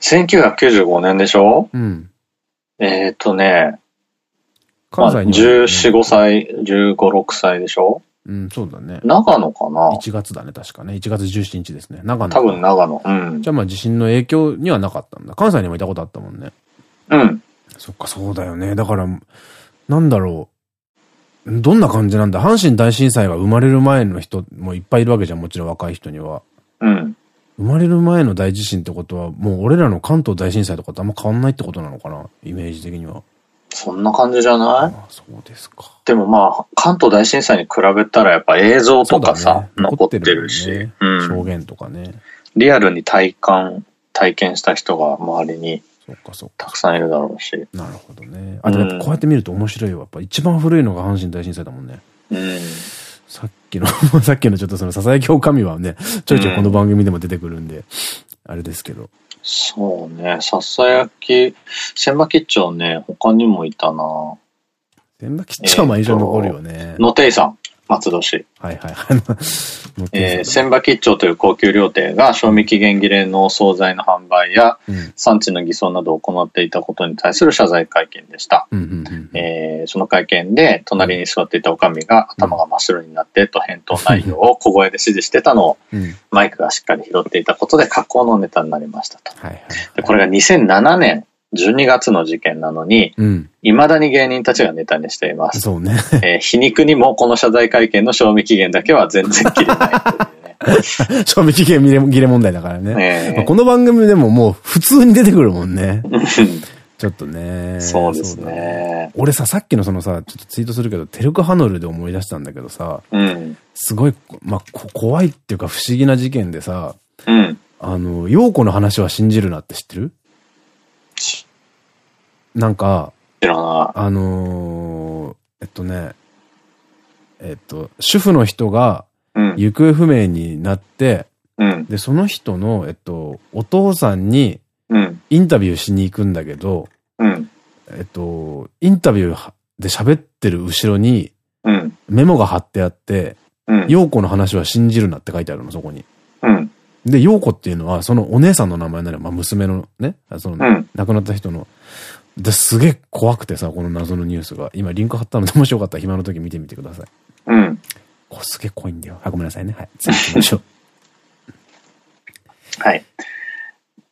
1995年でしょ？うん。えっとね、関西に、まあ、14、5歳、15、6歳でしょ？うん、そうだね。長野かな ?1 月だね、確かね。1月17日ですね。長野。多分長野。うん。じゃあまあ地震の影響にはなかったんだ。関西にもいたことあったもんね。うん。そっか、そうだよね。だから、なんだろう。どんな感じなんだ？阪神大震災が生まれる前の人もいっぱいいるわけじゃん。もちろん若い人には。うん。生まれる前の大地震ってことは、もう俺らの関東大震災とかとあんま変わんないってことなのかな？イメージ的には。そんな感じじゃない？そうですか。でもまあ、関東大震災に比べたらやっぱ映像とかさ、ね、残ってるし、ね、うん、証言とかね。リアルに体感、体験した人が周りにたくさんいるだろうし。なるほどね。あ、でもこうやって見ると面白いわ。やっぱ一番古いのが阪神大震災だもんね。うん。さっきの さっきのちょっとそのささやきおかみはね、ちょいちょいこの番組でも出てくるんで、うん、あれですけど。そうね、ささやき、千葉吉兆ね、他にもいたな千葉吉兆は印象残るよね。野亭さん。松戸市。はいはいはい。えー、千葉吉兆という高級料亭が賞味期限切れの惣菜の販売や、産地の偽装などを行っていたことに対する謝罪会見でした。その会見で隣に座っていた女将が頭が真っ白になってと返答内容を小声で指示してたのを、マイクがしっかり拾っていたことで加工のネタになりましたと。でこれが2007年12月の事件なのに、い、ま、だに芸人たちがネタにしています。そうね。えー、皮肉にもこの謝罪会見の賞味期限だけは全然切れないね。賞味期限切れ問題だからね。えー、この番組でももう普通に出てくるもんね。ちょっとね。そうですね。俺さ、さっきのそのさ、ちょっとツイートするけど、テルクハノルで思い出したんだけどさ、うん、すごい、まあ、怖いっていうか不思議な事件でさ、うん、あの、陽子の話は信じるなって知ってる？なんか、あのー、えっとね、えっと、主婦の人が、行方不明になって、うん、で、その人の、えっと、お父さんに、インタビューしに行くんだけど、うん、えっと、インタビューで喋ってる後ろに、メモが貼ってあって、陽子の話は信じるなって書いてあるの、そこに。で、陽子っていうのは、そのお姉さんの名前なら、まあ、娘のね、その、亡くなった人の、で、すげえ怖くてさ、この謎のニュースが。今、リンク貼ったので、もしよかったら暇の時見てみてください。うん。これすげえ怖いんだよ。あ、ごめんなさいね。はい。次行きましょう。はい。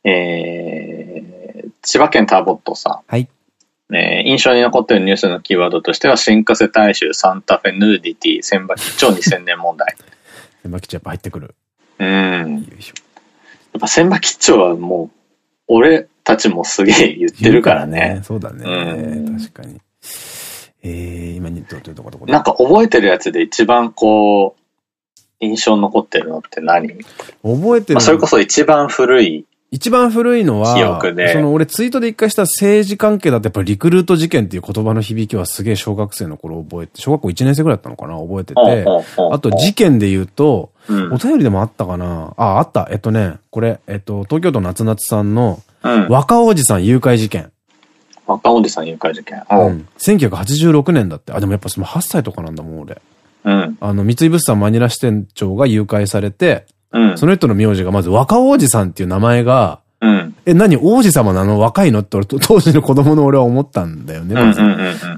えー、千葉県ターボットさん。はい。えー、印象に残っているニュースのキーワードとしては、新加瀬大衆、サンタフェ、ヌーディティ、千葉吉兆2000年問題。千葉吉兆やっぱ入ってくる。うん。よいしょ。やっぱ千葉吉兆はもう、俺たちもすげえ言ってるからね。ねそうだね。うん、確かに。えー、今にどういうとこどこなんか覚えてるやつで一番こう、印象に残ってるのって何？覚えてる、まあ、それこそ一番古い一番古いのは、その俺ツイートで一回した政治関係だとやっぱりリクルート事件っていう言葉の響きはすげえ小学生の頃覚えて、小学校1年生ぐらいだったのかな覚えてて。あと事件で言うと、うん、お便りでもあったかなあ、あった。えっとね、これ、えっと、東京都夏夏さんの、若おじさん誘拐事件。若おじさん誘拐事件。うん。1986年だって。あ、でもやっぱその8歳とかなんだもん、俺。うん。あの、三井物産マニラ支店長が誘拐されて、うん、その人の名字がまず若王子さんっていう名前が、うん、え、何王子様なの？若いの？って俺、当時の子供の俺は思ったんだよね。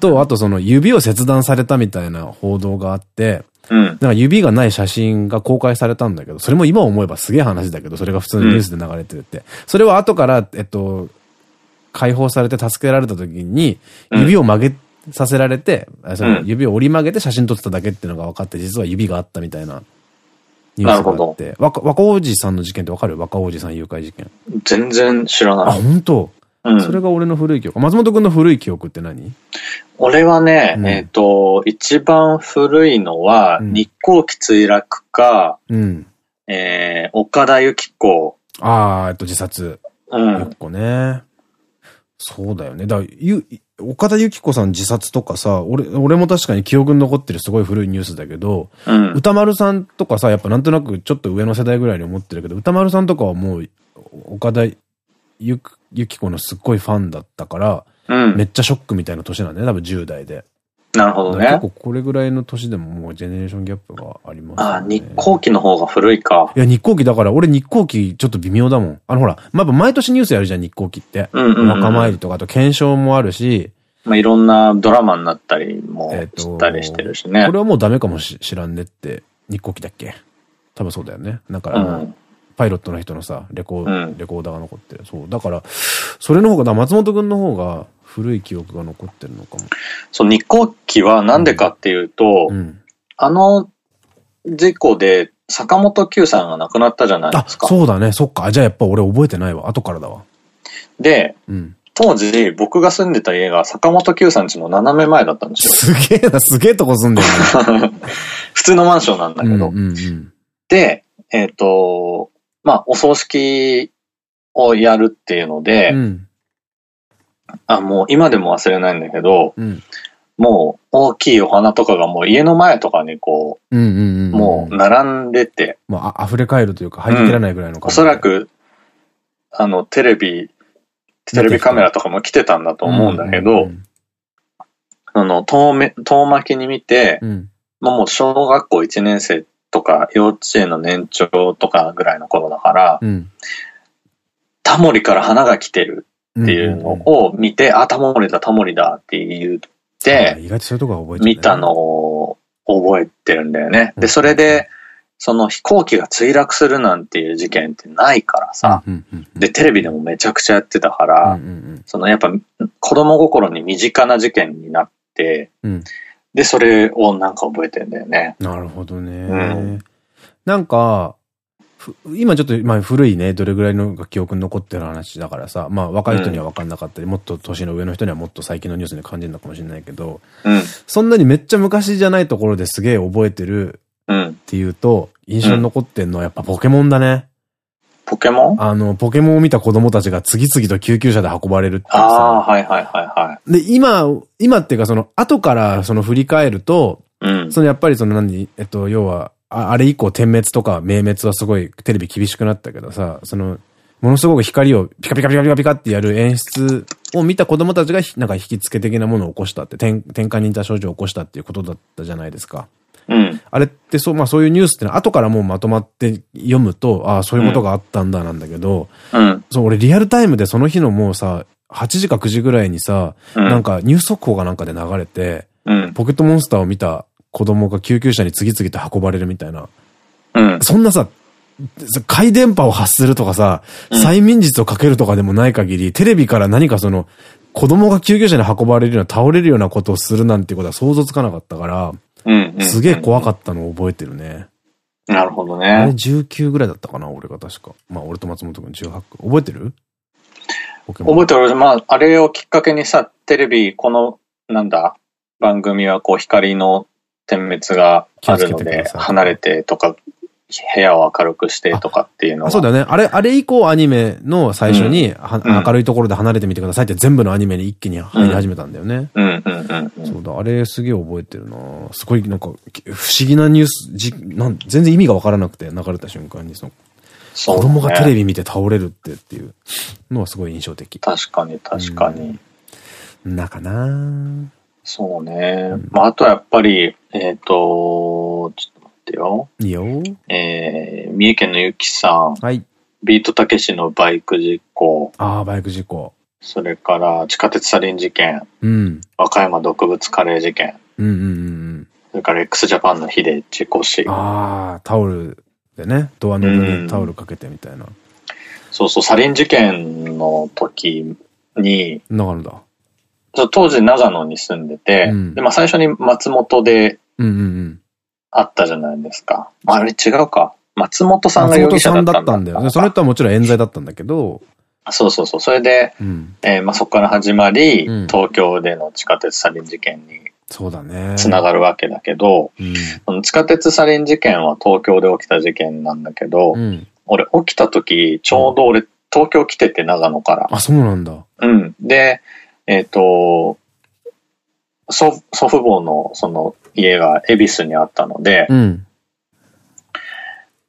と、あとその指を切断されたみたいな報道があって、うん、なんか指がない写真が公開されたんだけど、それも今思えばすげえ話だけど、それが普通のニュースで流れてるって。うん、それは後から、えっと、解放されて助けられた時に、指を曲げさせられて、その指を折り曲げて写真撮ってただけっていうのが分かって、実は指があったみたいなニュースがあって。若、若王子さんの事件ってわかる？若王子さん誘拐事件。全然知らない。あ、本当？うん、それが俺の古い記憶。松本くんの古い記憶って何？俺はね、うん、えっと、一番古いのは、日光機墜落か、うん、えー、岡田由紀子。ああ、えっと、自殺。うん。由紀子ね。そうだよね。だゆ、岡田由紀子さん自殺とかさ、俺、俺も確かに記憶に残ってるすごい古いニュースだけど、うん、歌丸さんとかさ、やっぱなんとなくちょっと上の世代ぐらいに思ってるけど、歌丸さんとかはもう、岡田由紀子のすっごいファンだったから、うん、めっちゃショックみたいな年なんだよね、多分10代で。なるほどね。結構これぐらいの年でももうジェネレーションギャップがあります、ね、ああ、日光期の方が古いか。いや、日光期だから、俺日光期ちょっと微妙だもん。あのほら、まあ、毎年ニュースやるじゃん、日光期って。若参りとか、あと検証もあるし、まあ、いろんなドラマになったりもしたりしてるしね。これはもうダメかもしらんねって、日光期だっけ？多分そうだよね。だから、うん、パイロットの人のさ、レコー、レコーダーが残ってる。そう。だから、それの方が、松本くんの方が、古い記憶が残ってるのかも。そう、日光機はなんでかっていうと、うん、あの事故で坂本九さんが亡くなったじゃないですか。あ、そうだね。そっか。じゃあやっぱ俺覚えてないわ。後からだわ。で、うん、当時僕が住んでた家が坂本九さんちの斜め前だったんですよ。すげえな、すげえとこ住んでるね。普通のマンションなんだけど。で、えっ、ー、と、まあ、お葬式をやるっていうので、うんあ、もう今でも忘れないんだけど、うん、もう大きいお花とかがもう家の前とかにこう、もう並んでて。もうあ溢れ返るというか入りきらないぐらいの感じ、うん、おそらく、あの、テレビ、テレビカメラとかも来てたんだと思うんだけど、あの、遠め、遠巻きに見て、うん、まあもう小学校1年生とか幼稚園の年長とかぐらいの頃だから、うん、タモリから花が来てるっていうのを見て、あ、タモリだ、タモリだって言って、意外とそういうとこ覚えて見たのを覚えてるんだよね。で、それで、その飛行機が墜落するなんていう事件ってないからさ、で、テレビでもめちゃくちゃやってたから、そのやっぱ子供心に身近な事件になって、うん、で、それをなんか覚えてんだよね。なるほどね。うん、なんか、今ちょっと、まあ古いね、どれぐらいの記憶に残ってる話だからさ、まあ若い人には分かんなかったり、うん、もっと年の上の人にはもっと最近のニュースに感じるのかもしれないけど、うん、そんなにめっちゃ昔じゃないところですげえ覚えてるっていうと、印象に残ってんのはやっぱポケモンだね。ポケモン？あの、ポケモンを見た子供たちが次々と救急車で運ばれるっていうさ。ああ、はいはいはいはい。で、今、今っていうかその、後からその振り返ると、うん、そのやっぱりその何、えっと、要は、あれ以降点滅とか明滅はすごいテレビ厳しくなったけどさ、その、ものすごく光をピカピカピカピカピカってやる演出を見た子供たちがなんか引き付け的なものを起こしたって、転換忍者症状を起こしたっていうことだったじゃないですか。うん、あれってそう、まあそういうニュースってのは後からもうまとまって読むと、ああ、そういうことがあったんだなんだけど、うん、そう、俺リアルタイムでその日のもうさ、8時か9時ぐらいにさ、うん、なんかニュース速報がなんかで流れて、ポケットモンスターを見た子供が救急車に次々と運ばれるみたいな。うん、そんなさ、回電波を発するとかさ、催眠術をかけるとかでもない限り、テレビから何かその、子供が救急車に運ばれるような、倒れるようなことをするなんてことは想像つかなかったから、すげえ怖かったのを覚えてるね。なるほどね。あれ19ぐらいだったかな、俺が確か。まあ俺と松本くん18く。覚えてる？覚えてる。まあ、あれをきっかけにさ、テレビ、この、なんだ、番組はこう光の点滅があるので、離れてとか、部屋を明るくしてとかっていうのは。そうだね。あれ、あれ以降アニメの最初に、明るいところで離れてみてくださいって全部のアニメに一気に入り始めたんだよね。そうだ、あれすげえ覚えてるなすごいなんか、不思議なニュース、じなん全然意味がわからなくて流れた瞬間にその、そ子供がテレビ見て倒れるってっていうのはすごい印象的。確かに確かに。なかなそうね。まあ、あとやっぱり、えっ、と、ちょっと待ってよ。いいよ。えー、三重県のゆきさん。はい。ビートたけしのバイク事故。ああ、バイク事故。それから地下鉄サリン事件。うん。和歌山毒物カレー事件。うんうんうん。それから x ジャパンの日で事故死。ああ、タオルでね、ドアノブにタオルかけてみたいな。そうそう、サリン事件の時に。長野だ。当時長野に住んでて、うん、で、まあ最初に松本で、あったじゃないですか。あれ違うか。松本さんが容疑者だったんだ。松本さんだったんだよね。それとはもちろん冤罪だったんだけど。そうそうそう。それで、うん、えー、まあそこから始まり、うん、東京での地下鉄サリン事件にそうだね。つながるわけだけど、うん、地下鉄サリン事件は東京で起きた事件なんだけど、うん、俺起きた時、ちょうど俺東京来てて長野から。あ、そうなんだ。うん。で、えっ、ー、と、祖祖父母のその家が恵比寿にあったので、うん、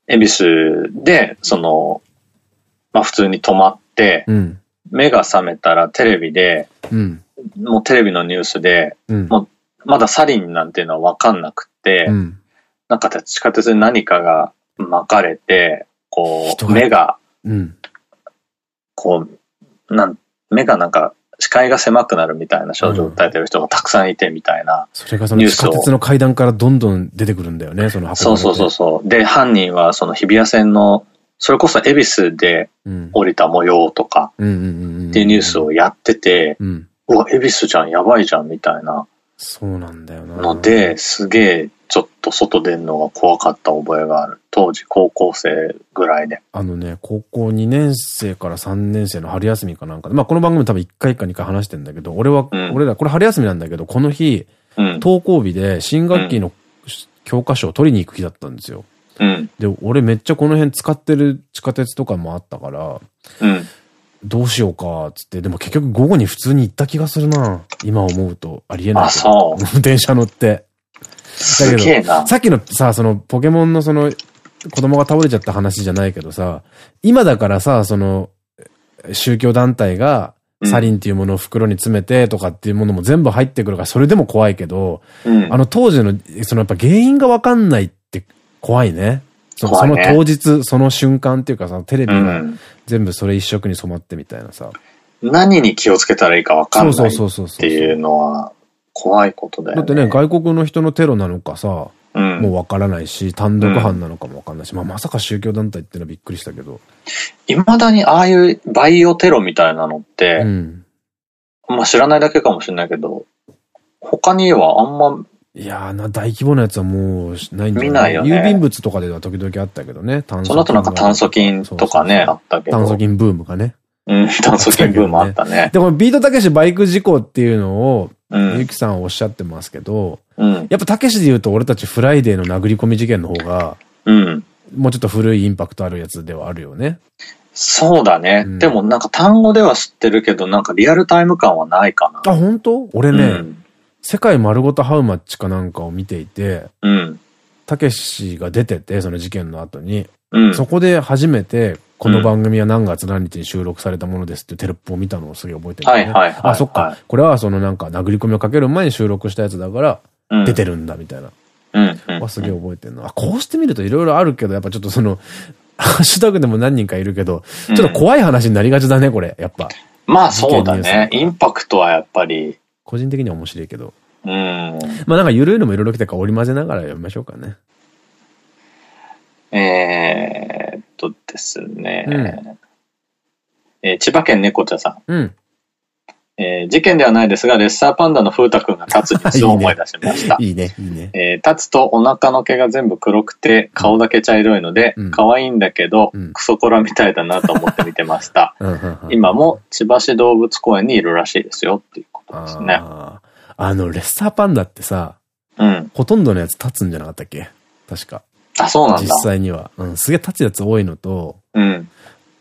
恵比寿で、その、まあ普通に泊まって、うん、目が覚めたらテレビで、うん、もうテレビのニュースで、もうまだサリンなんていうのはわかんなくて、なんか地下鉄に何かが巻かれて、こう、目が、こう、なん、目がなんか視界が狭くなるみたいな症状を訴えてる人がたくさんいてみたいなそれがその地下鉄の階段からどんどん出てくるんだよね、そのそうそうそうそう。で、犯人はその日比谷線の、それこそ恵比寿で降りた模様とか、っていうニュースをやってて、うわ、恵比寿じゃん、やばいじゃん、みたいな。そうなんだよな。ので、すげえちょっと外出るのが怖かった覚えがある。当時高校生ぐらいで。あのね、高校2年生から3年生の春休みかなんかで、まあこの番組多分1回か2回話してんだけど、俺は、うん、俺ら、これ春休みなんだけど、この日、うん、登校日で新学期の教科書を取りに行く日だったんですよ。うん、で、俺めっちゃこの辺使ってる地下鉄とかもあったから、うん、どうしようか、つって。でも結局午後に普通に行った気がするな。今思うと。ありえない。あ、そう。電車乗って。だけど、さっきのさ、そのポケモンのその子供が倒れちゃった話じゃないけどさ、今だからさ、その宗教団体がサリンっていうものを袋に詰めてとかっていうものも全部入ってくるから、それでも怖いけど、うん、あの当時の、そのやっぱ原因がわかんないって怖いね。その、ね、その当日、その瞬間っていうかさ、テレビが全部それ一色に染まってみたいなさ。何に気をつけたらいいかわかんないっていうのは、怖いことだよね。だってね、外国の人のテロなのかさ、うん、もうわからないし、単独犯なのかもわかんないし、うん、まあまさか宗教団体ってのはびっくりしたけど。未だにああいうバイオテロみたいなのって、うん、まあ知らないだけかもしれないけど、他にはあんまいやーな、大規模なやつはもうないんじゃない？見ないよね。郵便物とかでは時々あったけどね。その後なんか炭疽菌とかね、あったけど。炭疽菌ブームがね。うん、炭疽菌ブームあったね。で、このビートたけしバイク事故っていうのを、ゆきさんおっしゃってますけど、うん、やっぱたけしで言うと俺たちフライデーの殴り込み事件の方が、うん、もうちょっと古いインパクトあるやつではあるよね。そうだね。うん、でもなんか単語では知ってるけど、なんかリアルタイム感はないかな。あ、本当？俺ね、うん、世界丸ごとハウマッチかなんかを見ていて、たけしが出てて、その事件の後に、うん、そこで初めて、この番組は何月何日に収録されたものですってテロップを見たのをすげえ覚えてる、ね。はいはいはい。あ、そっか。これはそのなんか殴り込みをかける前に収録したやつだから、出てるんだみたいな。うん。はすげえ覚えてるの。あ、こうしてみるといろいろあるけど、やっぱちょっとその、ハッシュタグでも何人かいるけど、ちょっと怖い話になりがちだね、これ、やっぱ。まあそうだね。インパクトはやっぱり。個人的には面白いけど。うん。まあなんかゆるいのもいろいろ来てから織り交ぜながら読みましょうかね。えーっとですね。うん、えー、千葉県猫茶さん。うん。えー、事件ではないですが、レッサーパンダの風太くんが立つニュースを思い出しました。いいね、いいね。えー、立つとお腹の毛が全部黒くて、顔だけ茶色いので、うん、可愛いんだけど、うん、クソコラみたいだなと思って見てました。今も千葉市動物公園にいるらしいですよ、っていうことですね。ああの、レッサーパンダってさ、うん。ほとんどのやつ立つんじゃなかったっけ？確か。あ、そうなんだ。実際には。うん、すげえ立つやつ多いのと、うん。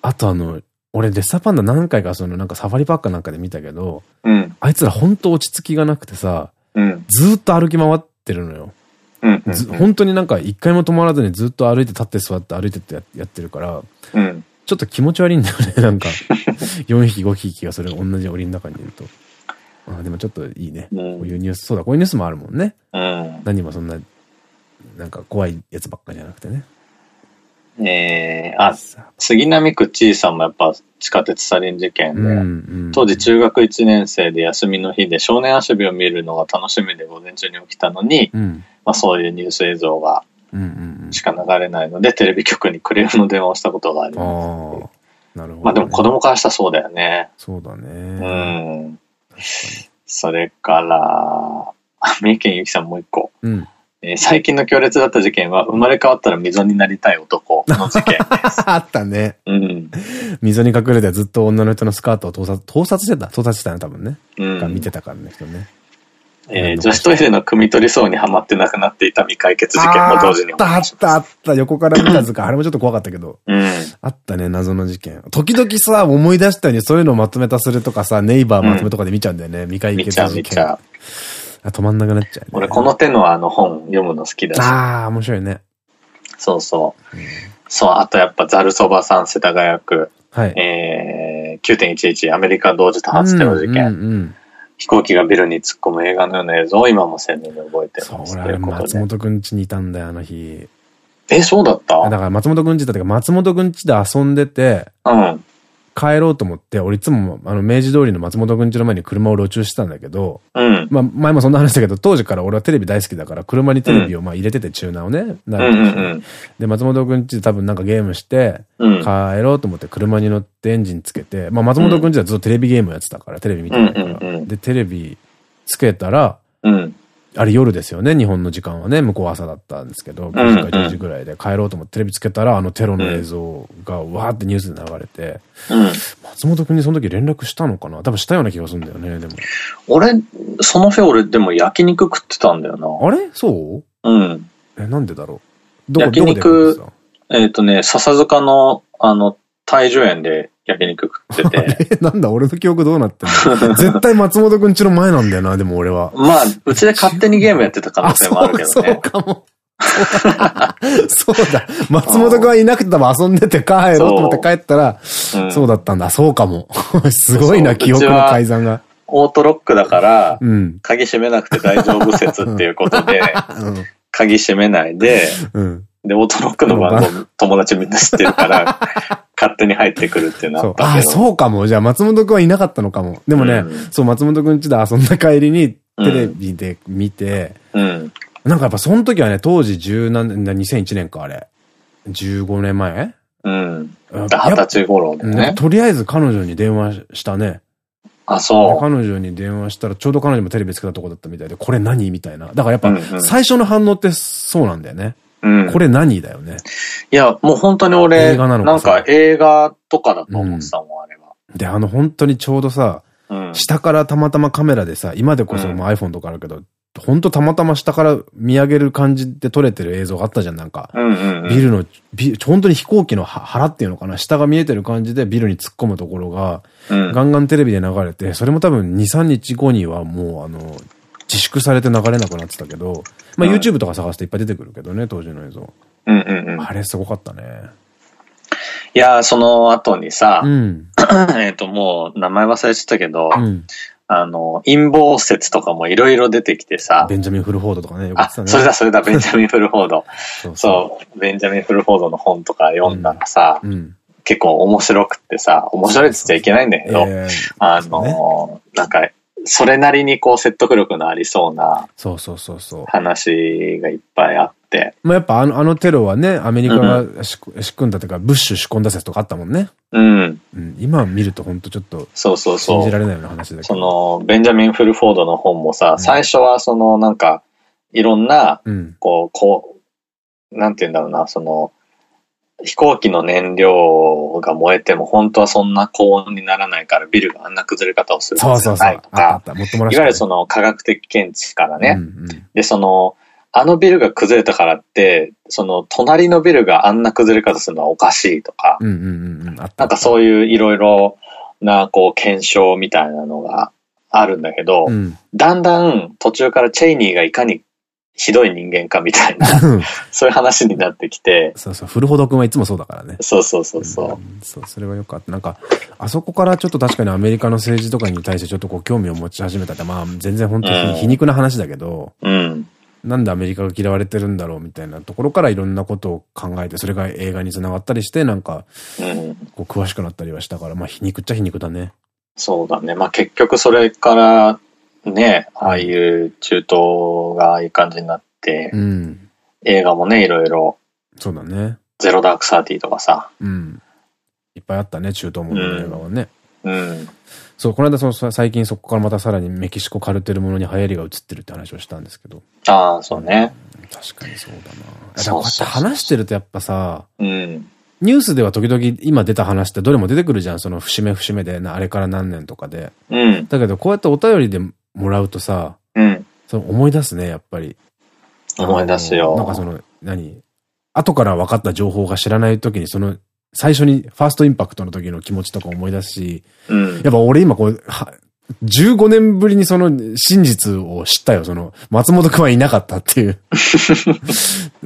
あとあの、俺、レッサーパンダ何回かそのなんかサファリパッカなんかで見たけど、うん。あいつら本当落ち着きがなくてさ、うん。ずっと歩き回ってるのよ。うん。本当になんか一回も止まらずにずっと歩いて立って座って歩いてってやってるから、うん。ちょっと気持ち悪いんだよね、なんか。4匹5匹がそれ同じ檻の中にいると。あでもちょっといいね。うん、こういうニュース、そうだ、こういうニュースもあるもんね。うん。何もそんな、なんか怖いやつばっかじゃなくてね。えー、あ、杉並区ちいさんもやっぱ地下鉄サリン事件で、うんうん、当時中学1年生で休みの日で少年足火を見るのが楽しみで午前中に起きたのに、うん、まあそういうニュース映像がしか流れないので、テレビ局にクレームの電話をしたことがあります。なるほど、ね、まあでも子供からしたらそうだよね。そうだね。うん。それから、三重県ゆきさんもう一個。うんえー、最近の強烈だった事件は、生まれ変わったら溝になりたい男の事件です。あったね。うん。溝に隠れてずっと女の人のスカートを盗撮、盗撮してた？盗撮してたね、多分ね。うん。が見てたからね、人ね。えー、女子トイレの汲み取り層にはまって亡くなっていた未解決事件も同時にあったあったあった。横から見た図か。あれもちょっと怖かったけど。うん。あったね、謎の事件。時々さ、思い出したようにそういうのをまとめたするとかさ、ネイバーまとめとかで見ちゃうんだよね。未解決事件。見ちゃう見ちゃう。あ、止まんなくなっちゃう、ね。俺この手のあの本読むの好きだし。ああ、面白いね。そうそう。うん、そう、あとやっぱザルそばさん世田谷区。はい。えー、9.11アメリカ同時多発テロ事件。飛行機がビルに突っ込む映画のような映像を今も鮮明に覚えてます。そう、俺松本くん家にいたんだよ、あの日。え、そうだった？だから松本くん家だってか、松本くん家で遊んでて、うん。帰ろうと思って、俺いつも、あの、明治通りの松本くん家の前に車を路中してたんだけど、うん。まあ、前もそんな話だけど、当時から俺はテレビ大好きだから、車にテレビをまあ入れてて、チューナーをね、なるで、松本くん家で多分なんかゲームして、帰ろうと思って車に乗ってエンジンつけて、まあ、松本くん家ではずっとテレビゲームやってたから、テレビ見てたから。で、テレビつけたら、うん。あれ夜ですよね、日本の時間はね。向こう朝だったんですけど、5時か10時ぐらいで。帰ろうと思ってテレビつけたら、あのテロの映像がわーってニュースで流れて、うん、松本くんにその時連絡したのかな？多分したような気がするんだよね、でも。俺、その日俺でも焼肉食ってたんだよな。あれ？そう？うん。え、なんでだろう？どこ焼肉、えっとね、笹塚の、あの、大樹園で焼肉食ってて。なんだ、俺の記憶どうなってんの？絶対松本くんちの前なんだよな、でも俺は。まあ、うちで勝手にゲームやってた可能性もあるけどね。そうかも。そうだ。松本くんはいなくて多分遊んでて帰ろうと思って帰ったら、そうだったんだ。そうかも。すごいな、記憶の改ざんが。オートロックだから、鍵閉めなくて大丈夫説っていうことで、鍵閉めないで、で、オートロックの番号友達みんな知ってるから、勝手に入ってくるっていうのはああ、そうかも。じゃあ松本くんはいなかったのかも。でもね、うん、そう、松本くんちで遊んだ帰りにテレビで見て、うん、なんかやっぱその時はね、当時十何年、2001年かあれ。15年前？うん。二十歳頃ね。とりあえず彼女に電話したね。あ、そう。彼女に電話したら、ちょうど彼女もテレビつけたとこだったみたいで、これ何？みたいな。だからやっぱ、最初の反応ってそうなんだよね。うん、これ何だよね？いや、もう本当に俺、映画なのなんか映画とかだと思ってたもん、うん、あれは。で、あの本当にちょうどさ、うん、下からたまたまカメラでさ、今でこそもう iPhone とかあるけど、ほんとたまたま下から見上げる感じで撮れてる映像があったじゃん、なんか。ビルの、ビ本当に飛行機の腹っていうのかな？下が見えてる感じでビルに突っ込むところが、うん、ガンガンテレビで流れて、それも多分2、3日後にはもうあの、自粛されて流れなくなってたけど、まあ YouTube とか探すといっぱい出てくるけどね、当時の映像。あれすごかったね。いやその後にさ、うん、えっともう名前忘れちゃったけど、うん、あの、陰謀説とかもいろいろ出てきてさ。ベンジャミン・フルフォードとかね、ね。あ、それだ、それだ、ベンジャミン・フルフォード。そうそう。ベンジャミン・フルフォードの本とか読んだらさ、うん。うん、結構面白くってさ、面白いって言っちゃいけないんだけど、あの、ね、なんか、それなりにこう説得力のありそうな、そうそうそうそう。話がいっぱいあって。まあやっぱあの、あのテロはね、アメリカが仕組んだというか、ブッシュ仕込んだ説とかあったもんね。うん。うん、今見ると本当ちょっと、そうそうそう。信じられないような話だけど。その、ベンジャミン・フルフォードの本もさ、最初はそのなんか、いろんな、こう、こう、なんて言うんだろうな、その、飛行機の燃料が燃えても本当はそんな高温にならないからビルがあんな崩れ方をするはずないとか、い。わゆるその科学的見地からね。うんうん、で、その、あのビルが崩れたからって、その隣のビルがあんな崩れ方するのはおかしいとか、なんかそういういろいろなこう検証みたいなのがあるんだけど、うん、だんだん途中からチェイニーがいかにひどい人間かみたいなそういう話になってきて。そうそう、古ほどくんはいつもそうだからね。そうそうそうそう。うん、そう、それはよかった。なんか、あそこからちょっと確かにアメリカの政治とかに対してちょっとこう興味を持ち始めたって、まあ全然本当に皮肉な話だけど、うん。なんでアメリカが嫌われてるんだろうみたいなところからいろんなことを考えて、それが映画につながったりして、なんか、こう詳しくなったりはしたから、まあ皮肉っちゃ皮肉だね。そうだね。まあ結局それからね、ああいう中東がああいう感じになって、うん、映画もね、いろいろ。そうだね。ゼロダークサーティーとかさ。うん。いっぱいあったね、中東ものの映画はね。うん。うん、そう、この間その最近そこからまたさらにメキシコカルテルものに流行りが移ってるって話をしたんですけど。ああ、そうね、うん。確かにそうだな。だこうやって話してるとやっぱさ、うん。ニュースでは時々今出た話ってどれも出てくるじゃん。その節目節目で、あれから何年とかで。うん。だけどこうやってお便りでもらうとさ、うん。その思い出すね、やっぱり。思い出すよ。なんかその、何？後から分かった情報が知らない時に、その、最初にファーストインパクトの時の気持ちとか思い出すし、うん、やっぱ俺今こう、15年ぶりにその真実を知ったよ。その、松本くんはいなかったっていう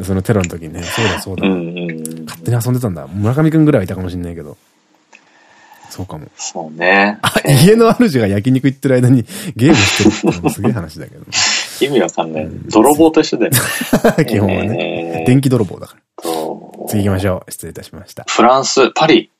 そのテロの時にね。そうだそうだ。勝手に遊んでたんだ。村上くんぐらいはいたかもしんないけど。そうかも。そうね。あ、家の主が焼肉行ってる間にゲームしてるってのもすげえ話だけど、ね。意味わかんない。泥棒と一緒だよ。基本はね。電気泥棒だから。次行きましょう。失礼いたしました。フランス、パリ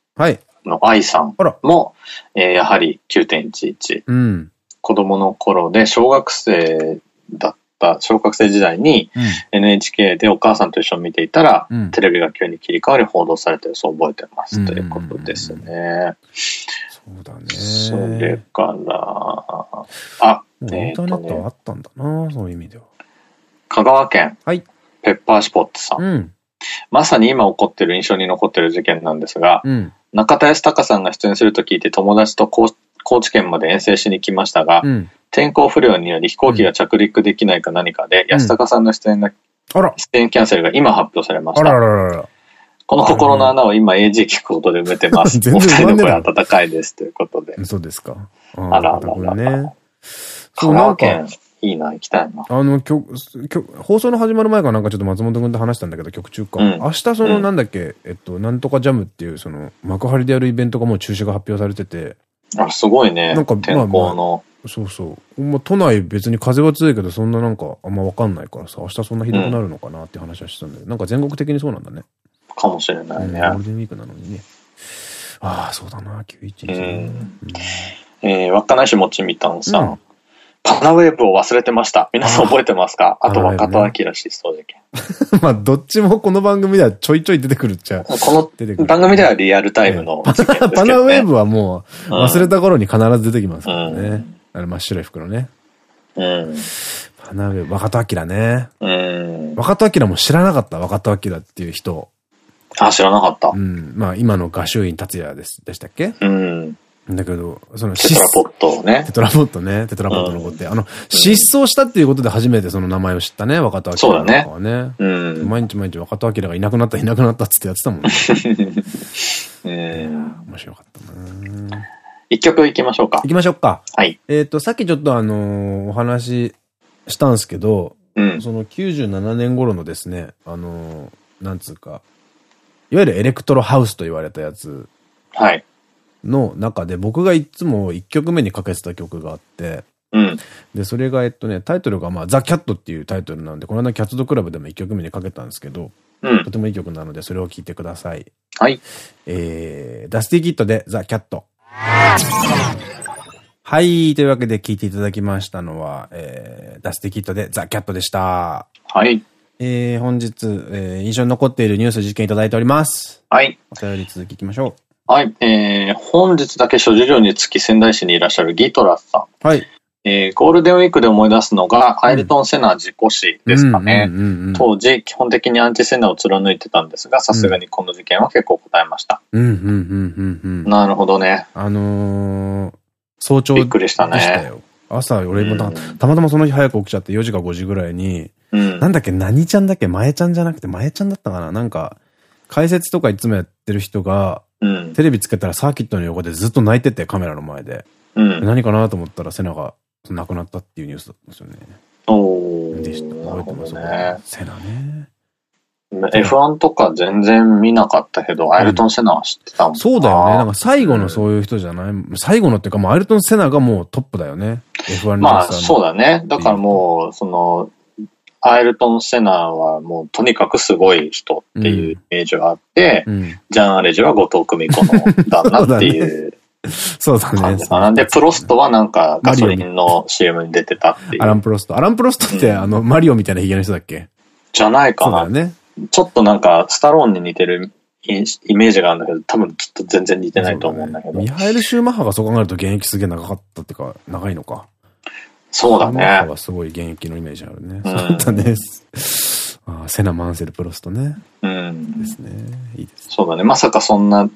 の愛さんも、えー、やはり9.11。うん、子供の頃で小学生だった、小学生時代に NHK でお母さんと一緒に見ていたら、うん、テレビが急に切り替わり報道されてるそう覚えてます。ということですね。そうだね。それから、あ、インターネットあったんだな、そういう意味では。香川県、はい、ペッパーシポッツさん。うん、まさに今起こってる印象に残ってる事件なんですが、うん、中田康隆さんが出演すると聞いて友達と高知県まで遠征しに来ましたが、うん、天候不良により飛行機が着陸できないか何かで、安高さんの出演が、出演キャンセルが今発表されました。この心の穴を今 AG 聞くことで埋めてます。お二人の声温かいですということで。そうですか。あらあらあら。ね。香川県、いいな、行きたいな。あの、曲、放送の始まる前からなんかちょっと松本君と話したんだけど、曲中か。うん、明日その、なんだっけ、えっと、なんとかジャムっていう、その、幕張でやるイベントがもう中止が発表されてて。あ、すごいね。なんか、天候の。そうそう。まあ、都内別に風は強いけど、そんななんかあんまわかんないからさ、明日そんなひどくなるのかなって話はしてたんだけど、なんか全国的にそうなんだね。かもしれないね。ゴールデンウィークなのにね。ああ、そうだな、911、ね。うん、えー、稚内市もちみたんさん。パナウェーブを忘れてました。皆さん覚えてますか？あと若田明失踪事件。まあ、どっちもこの番組ではちょいちょい出てくるっちゃ。この番組ではリアルタイムの、ね、パナウェーブはもう、忘れた頃に必ず出てきますからね。うん、あれ真っ白い服のね。うん。パナウェーブ、若田明ね。うん。若田明も知らなかった、若田明っていう人。あ、知らなかった。うん。まあ、今の画集院達也です、でしたっけ？うん。だけど、その、テトラポットね。テトラポットね。テトラポットの子って。あの、失踪したっていうことで初めてその名前を知ったね、若田明そうだね。うん。毎日毎日若田明がいなくなった、いなくなったっつってやってたもんね。え え。面白かったな一曲いきましょうか。行きましょうか。はい。えっと、さっきちょっとあの、お話したんですけど、うん、その97年頃のですね、あの、なんつうか、いわゆるエレクトロハウスと言われたやつ。はい。の中で僕がいつも1曲目にかけてた曲があって、うん、で、それがえっとね、タイトルがまあ、 The Cat っていうタイトルなんで、この間キャッツドクラブでも1曲目にかけたんですけど、うん、とてもいい曲なので、それを聴いてください。はい。えー、 Dusty Kid で The Cat。はい。というわけで聴いていただきましたのは、えー、 Dusty Kid で The Cat でした。はい。えー、本日、えー、印象に残っているニュース事件いただいております。はい。お便り続きいきましょう。はい、えー、本日だけ諸事情につき仙台市にいらっしゃるギトラスさん。はい。えー、ゴールデンウィークで思い出すのが、アイルトン・セナ事故死ですかね。当時、基本的にアンチセナを貫いてたんですが、さすがにこの事件は結構答えました。なるほどね。あのー、早朝びっくりしたね。朝、俺もた,、たまたまその日早く起きちゃって4時か5時ぐらいに、うん、なんだっけ、何ちゃんだっけ前ちゃんじゃなくて前ちゃんだったかななんか、解説とかいつもやってる人が、うん、テレビつけたらサーキットの横でずっと泣いてて、カメラの前で。うん、何かなと思ったらセナが亡くなったっていうニュースだったんですよね。おでした。覚えてますね。セナね。F1 とか全然見なかったけど、アイルトン・セナは知ってたもん、そうだよね。なんか最後のそういう人じゃない、最後のっていうか、もうアイルトン・セナがもうトップだよね。F1 まあ、そうだね。だからもう、その、アイルトン・セナはもうとにかくすごい人っていうイメージがあって、うん、ジャン・アレジは後藤久美子の旦那っていう。そうだね。なんで、プロストはなんかガソリンの CM に出てたっていう。アラン・プロスト。アラン・プロストって、あの、マリオみたいなヒゲの人だっけ？じゃないかな。ね。ちょっとなんか、スタローンに似てるイメージがあるんだけど、多分きっと全然似てないと思うんだけど。ミハエル・シューマッハがそう考えると現役すげえ長かったっていうか、長いのか。そうだね。はすごい現役のイメージあるね。そうだね。あセナ・マンセル・プロストね。うん。ですね。いいです。そうだね。まさかそんな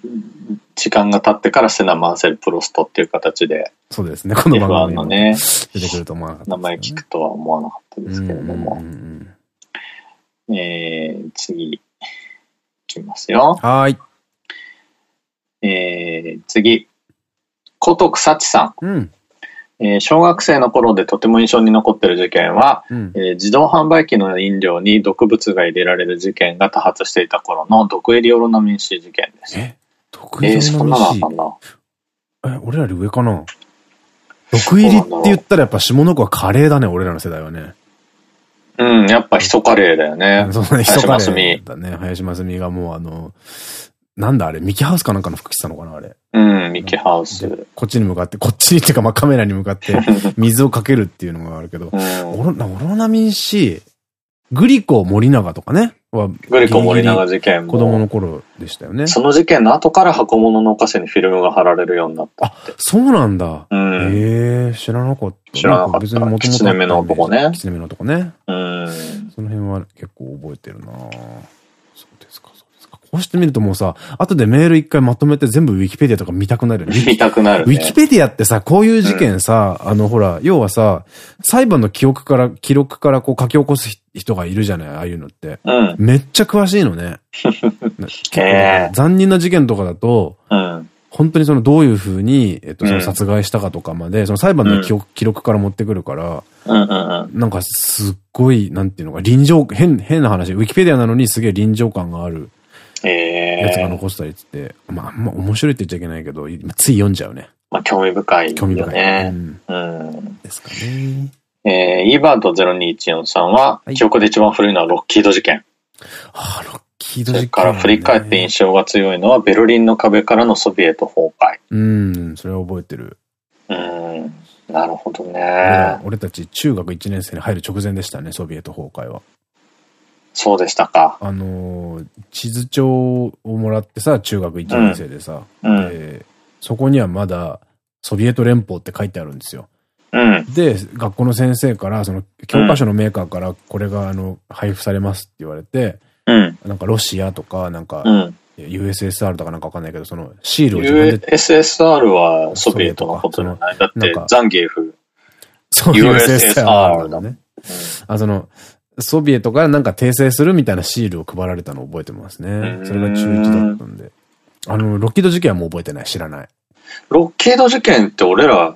時間が経ってからセナ・マンセル・プロストっていう形で。そうですね。この番組のね。出てくると思わなかった、名前聞くとは思わなかったですけれども。えー、次、いきますよ。はい。えー、次。古徳幸さん。うん。えー、小学生の頃でとても印象に残っている事件は、うん、えー、自動販売機の飲料に毒物が入れられる事件が多発していた頃の毒入りオロナミン C 事件です。え？毒入りオロナミン C? えー、そんなのあったんだ。え、俺らより上かな？毒入りって言ったらやっぱ下の子はカレーだね、俺らの世代はね。うん、やっぱヒソカレーだよね。そうね、ヒソカレーだね。林真澄がもうあの、なんだあれ、ミキハウスかなんかの服着てたのかなあれ。うん、ミキハウス。こっちに向かって、こっちにっていうか、まあカメラに向かって 水をかけるっていうのがあるけど、うん、オロオロナミン C、グリコ森永とかね。グリコ森永事件も。子供の頃でしたよね。その事件の後から箱物のお菓子にフィルムが貼られるようになったあ、そうなんだ。うん。ええー、知らなかった。知らなかった。別にもともと。キツネ目の男ね。キツネ目の男ね。うん。その辺は結構覚えてるなこうしてみるともうさ、後でメール一回まとめて全部ウィキペディアとか見たくなるよね。見たくなる、ね、ウィキペディアってさ、こういう事件さ、うん、あのほら、要はさ、裁判の記憶から、記録からこう書き起こす人がいるじゃないああいうのって。うん、めっちゃ詳しいのね。結構、残忍な事件とかだと、うん、本当にそのどういうふうに、えっと、その殺害したかとかまで、その裁判の記,、記録から持ってくるから、なんかすっごい、なんていうのか、臨場、変、変な話、ウィキペディアなのにすげえ臨場感がある。やつが残したりって、まあ、あんま面白いって言っちゃいけないけど、つい読んじゃうね。まあ、興味深い、ね。興味深い。うん。うん、ですかね。えー、イーバード0214さんは、はい、記憶で一番古いのはロッキード事件。ああ、ロッキード事件、ね、それから振り返って印象が強いのは、ベルリンの壁からのソビエト崩壊。うん、それは覚えてる。うん。なるほどね。俺たち中学1年生に入る直前でしたね、ソビエト崩壊は。そうでしたか。あのー、地図帳をもらってさ、中学1年生でさ、うん、でそこにはまだソビエト連邦って書いてあるんですよ。うん、で、学校の先生から、その教科書のメーカーからこれがあの配布されますって言われて、うん、なんかロシアとか、なんか、USSR とかなんかわかんないけど、そのシールを自分で。USSR はソビエトのことじゃない。だってザンギエフ。そう、USSR だね。あ、その、ソビエトからなんか訂正するみたいなシールを配られたのを覚えてますね。それが中1だったんで。あの、ロッキード事件はもう覚えてない。知らない。ロッキード事件って俺ら、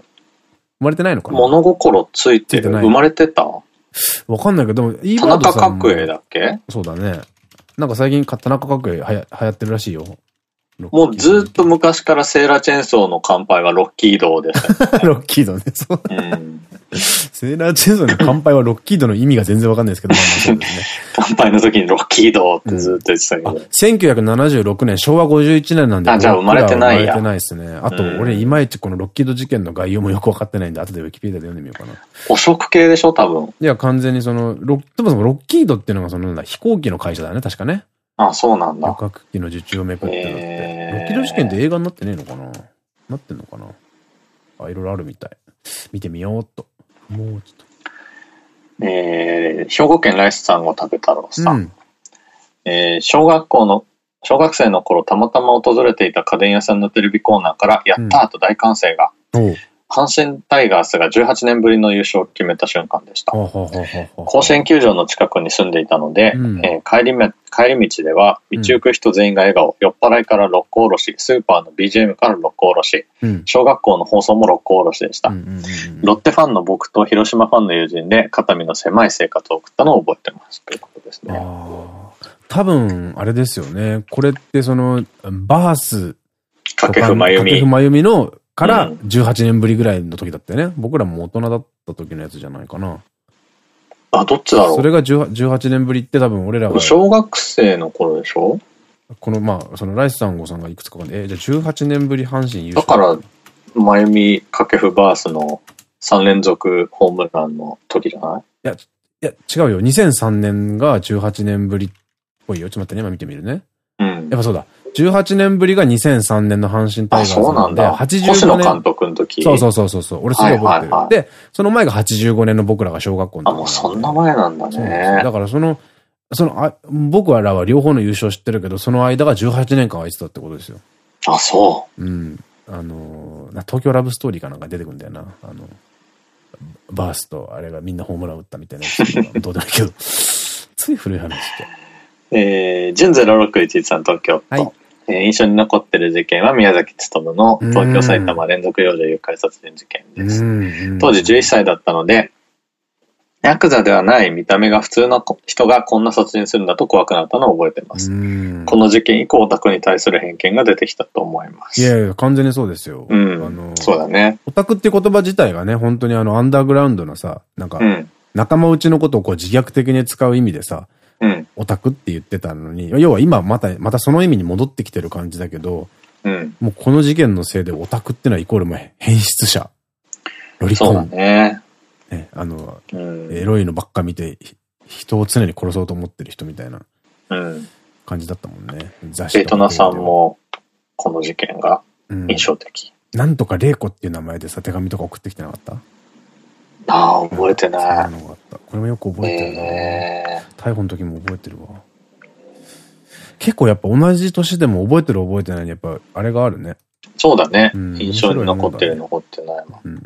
生まれてないのかな？物心ついてる？生まれてた？わかんないけど、田中角栄だっけ？そうだね。なんか最近田中角栄はや流行ってるらしいよ。もうずっと昔からセーラーチェンソーの乾杯はロッキードです、ね。ロッキードね、そう。うんセーラーチェンソーの乾杯はロッキードの意味が全然わかんないですけど、まあまあそうですね。乾杯の時にロッキードってずっと言ってたけど。うん、1976年、昭和51年なんで。あ、じゃあ生まれてないや。生まれてないですね。あと、俺いまいちこのロッキード事件の概要もよくわかってないんで、後でウィキペディアで読んでみようかな。汚職系でしょ、多分。いや、完全にその、ロそもそもロッキードっていうのがその、飛行機の会社だね、確かね。あ、そうなんだ。旅客機の受注をめくってなって。ロッキード事件って映画になってねえのかな？なってんのかな？あ、いろいろあるみたい。見てみようっと。もうちょっと。えー、兵庫県ライスさんを食べ太郎さん。うん、えー、小学校の、小学生の頃たまたま訪れていた家電屋さんのテレビコーナーから、やったーと大歓声が。うん阪神タイガースが18年ぶりの優勝を決めた瞬間でした。甲子園球場の近くに住んでいたので、うん、えー、帰りめ帰り道では道行く人全員が笑顔、酔っ払いから六甲おろし、スーパーの BGM から六甲おろし、うん、小学校の放送も六甲おろしでした。ロッテファンの僕と広島ファンの友人で肩身の狭い生活を送ったのを覚えてます。ということですね。多分、あれですよね。これってその、バース、掛布真由美。掛布真由美のから18年ぶりぐらいの時だったよね。僕らも大人だった時のやつじゃないかな。あ、どっちだろう？それが18年ぶりって多分俺らが。小学生の頃でしょ？この、まあ、そのライス3号さんがいくつかえ、じゃあ18年ぶり阪神優勝。だから、真由美掛布バースの3連続ホームランの時じゃない？いや、いや、違うよ。2003年が18年ぶりっぽいよ。ちょっと待ってね、今見てみるね。うん。やっぱそうだ。18年ぶりが2003年の阪神タイガースなんで、あそうなんだ85年。監督の時。そうそうそうそう。俺すぐ覚えてる。で、その前が85年の僕らが小学校の時。あ、もうそんな前なんだね。だからその、そのあ、僕らは両方の優勝知ってるけど、その間が18年間空いてたってことですよ。あ、そう。うん。あの、東京ラブストーリーかなんか出てくるんだよな。あの、バースとあれがみんなホームラン打ったみたいな どうでもいいけど。つい古い話して。えー、純0613東京都。はいえー、印象に残ってる事件は宮崎勤の東京埼玉連続幼女誘拐殺人事件です。当時11歳だったので、ヤクザではない見た目が普通の人がこんな殺人するんだと怖くなったのを覚えてます。この事件以降、オタクに対する偏見が出てきたと思います。いやいや、完全にそうですよ。うん。あのそうだね。オタクって言葉自体がね、本当にあの、アンダーグラウンドのさ、なんか、仲間内のことをこう自虐的に使う意味でさ、うん、オタクって言ってたのに、要は今また、またその意味に戻ってきてる感じだけど、うん、もうこの事件のせいでオタクってのはイコールも変質者。ロリコン。そうだね。ね、あの、うん、エロいのばっか見て、人を常に殺そうと思ってる人みたいな感じだったもんね。うん、雑誌ベトナさんも、この事件が印象的。うん、なんとか玲子っていう名前でさ、手紙とか送ってきてなかった？ああ、覚えてない。これもよく覚えてるね。逮捕の時も覚えてるわ。結構やっぱ同じ年でも覚えてる覚えてないにやっぱあれがあるね。そうだね。うん、印象に残ってる、残ってないも、うん、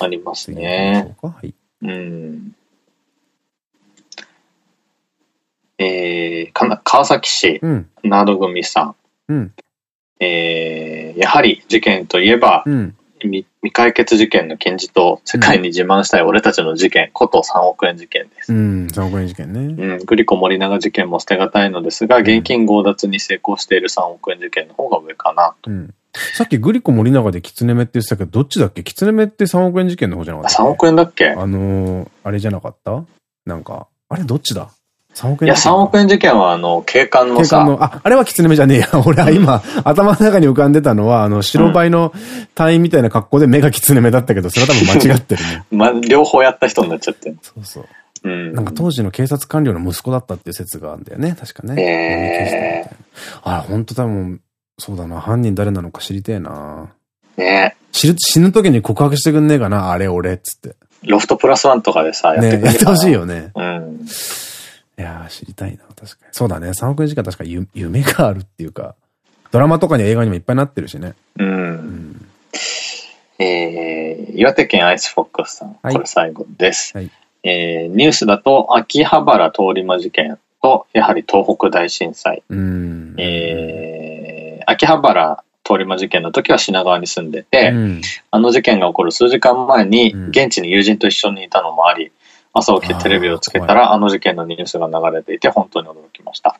ありますね。はい。うん。えー、か川崎市、うん、ナード組さん。うん、えー、やはり事件といえば、うん未解決事件の金字と世界に自慢したい俺たちの事件、こと3億円事件です。うん、3億円事件ね。うん、グリコ森永事件も捨てがたいのですが、現金強奪に成功している3億円事件の方が上かなと。うんさっきグリコ森永でキツネ目って言ってたけど、どっちだっけ？キツネ目って3億円事件の方じゃなかった、ね、?3 億円だっけ？あのー、あれじゃなかった？なんか、あれどっちだ？3億円いや、3億円事件は、あの、警官のさ。警官の、あ、あれは狐目じゃねえや。俺は今、頭の中に浮かんでたのは、あの、白バイの隊員みたいな格好で目が狐目だったけど、それは多分間違ってるね。ま、両方やった人になっちゃってる。そうそう。うん、なんか当時の警察官僚の息子だったっていう説があるんだよね、確かね。ええー。あ、本当多分、そうだな、犯人誰なのか知りてえな。ね死ぬ、死ぬ時に告白してくんねえかな、あれ俺、っつって。ロフトプラスワンとかでさ、やってくれね、やってほしいよね。うん。いやー、知りたいな、確かに。そうだね、3億円時間確か夢があるっていうか、ドラマとかに映画にもいっぱいなってるしね。うん。うん、えー、岩手県アイスフォックスさん、はい、これ最後です。はい、えー、ニュースだと、秋葉原通り魔事件と、やはり東北大震災。うん。えー、秋葉原通り魔事件の時は品川に住んでて、うん、あの事件が起こる数時間前に、現地に友人と一緒にいたのもあり、朝起きてテレビをつけたら、あの事件のニュースが流れていて、本当に驚きました。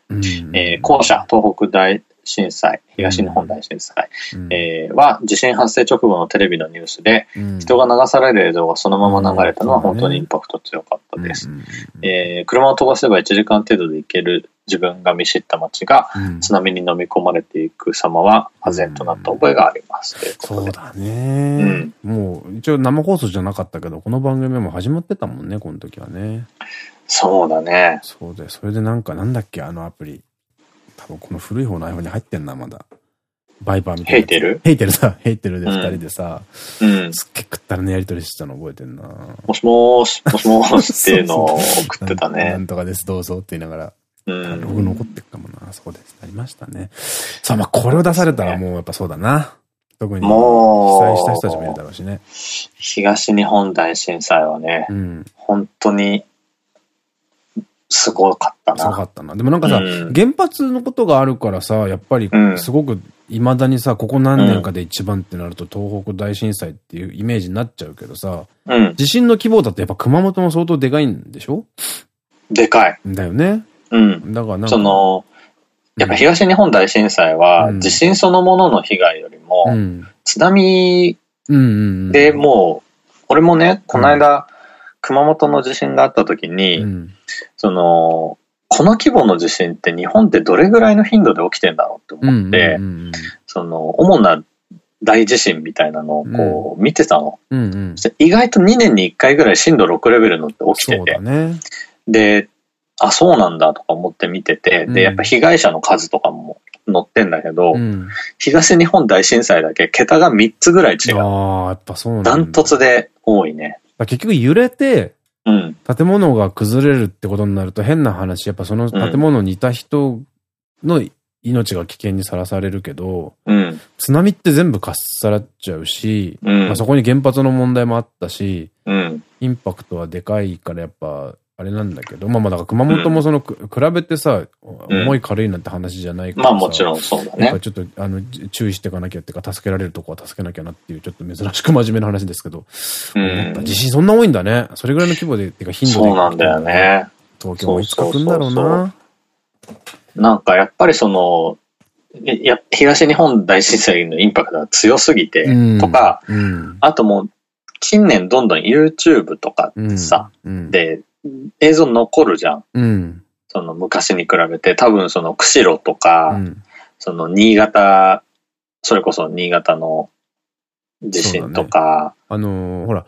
えー、後者、東北大震災、東日本大震災、うん、えー、は地震発生直後のテレビのニュースで、うん、人が流される映像がそのまま流れたのは本当にインパクト強かったです。え車を飛ばせば1時間程度で行ける自分が見知った街が津波に飲み込まれていく様は唖然となった覚えがあります。そうだね、うん、もう一応生放送じゃなかったけど、この番組も始まってたもんね、この時はね。そうだね。そうで、それでなんかなんだっけ、あのアプリ。多分この古い方の iPhone に入ってんな、まだ。バイバーみたいな。ヘイテル？ヘイテルさ、ヘイテルで二人でさ、うん、すっげえ食ったらねやりとりしてたの覚えてんな。もしもーし、もしもーしっていうのを送ってたね。なんとかです、どうぞって言いながら。うん。ログ残ってるかもな。そうです。なりましたね。さあ、まあこれを出されたらもうやっぱそうだな。特に。もう。被災した人たちもいるだろうしね。東日本大震災はね、うん、本当にすごかったな。すごかったな。でもなんかさ、うん、原発のことがあるからさ、やっぱりすごく未だにさ、ここ何年かで一番ってなると東北大震災っていうイメージになっちゃうけどさ、うん、地震の規模だとやっぱ熊本も相当でかいんでしょ？でかい。だよね。うん。だからなんか。その、やっぱ東日本大震災は、地震そのものの被害よりも、津波でもう、俺もね、この間、熊本の地震があった時に、その、この規模の地震って日本ってどれぐらいの頻度で起きてんだろうって思って、その、主な大地震みたいなのをこう見てたの。意外と2年に1回ぐらい震度6レベルのって起きてて。ね、で、あ、そうなんだとか思って見てて、で、やっぱ被害者の数とかも載ってんだけど、うん、東日本大震災だけ桁が3つぐらい違う。ああ、やっぱそうなんだ。ダントツで多いね。結局揺れて、うん、建物が崩れるってことになると変な話、やっぱその建物にいた人の命が危険にさらされるけど、うん、津波って全部かっさらっちゃうし、うん、まあそこに原発の問題もあったし、インパクトはでかいからやっぱあれなんだけど、まあまあだから熊本もその、比べてさ、重い軽いなんて話じゃないからまあもちろんそうだね。やっぱちょっと、あの、注意していかなきゃっていうか、助けられるとこは助けなきゃなっていう、ちょっと珍しく真面目な話ですけど、うん、地震そんな多いんだね。それぐらいの規模で、っていうか頻度で。そうなんだよね。東京もいつか来るんだろうな。なんかやっぱりその、や東日本大震災のインパクトが強すぎて、とか、うん、あともう、近年どんどん YouTube とかさ、うん、で、映像残るじゃん。うん。その昔に比べて、多分その釧路とか、うん、その新潟、それこそ新潟の地震とか。ね、あのー、ほら、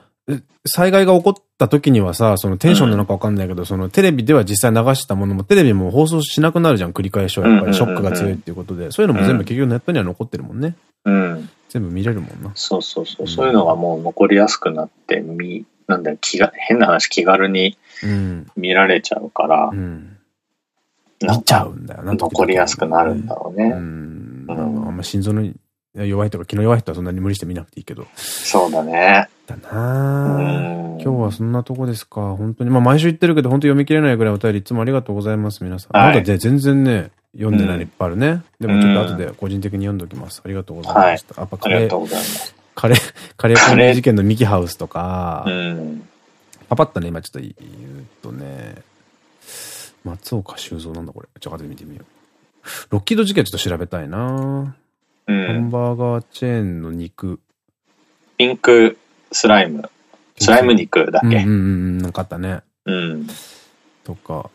災害が起こった時にはさ、そのテンションなのかわかんないけど、うん、そのテレビでは実際流したものもテレビも放送しなくなるじゃん、繰り返しは。やっぱりショックが強いっていうことで。そういうのも全部結局ネットには残ってるもんね。うん。全部見れるもんな。そうそうそう。そういうのがもう残りやすくなって、み、なんだよ、気が、変な話気軽に見られちゃうから、うん、見ちゃうんだよな。残りやすくなるんだろうね。うん。あんま心臓の弱いとか気の弱い人はそんなに無理して見なくていいけど。そうだね。だな今日はそんなとこですか。本当に。まあ毎週言ってるけど、本当読み切れないぐらいお便りいつもありがとうございます、皆さん。はい、まだ全然ね、読んでないのいっぱいあるね。でもちょっと後で個人的に読んでおきます。ありがとうございました。やっぱカレー、カレー、カレー事件のミキハウスとか、パパッとね、今ちょっと言うとね、松岡修造なんだこれ。ちょっと後で見てみよう。ロッキード事件ちょっと調べたいなうん、ハンバーガーチェーンの肉。ピンクスライム。スライム肉だっけ？うんうんうん、なんかあったね。うん。とか、こ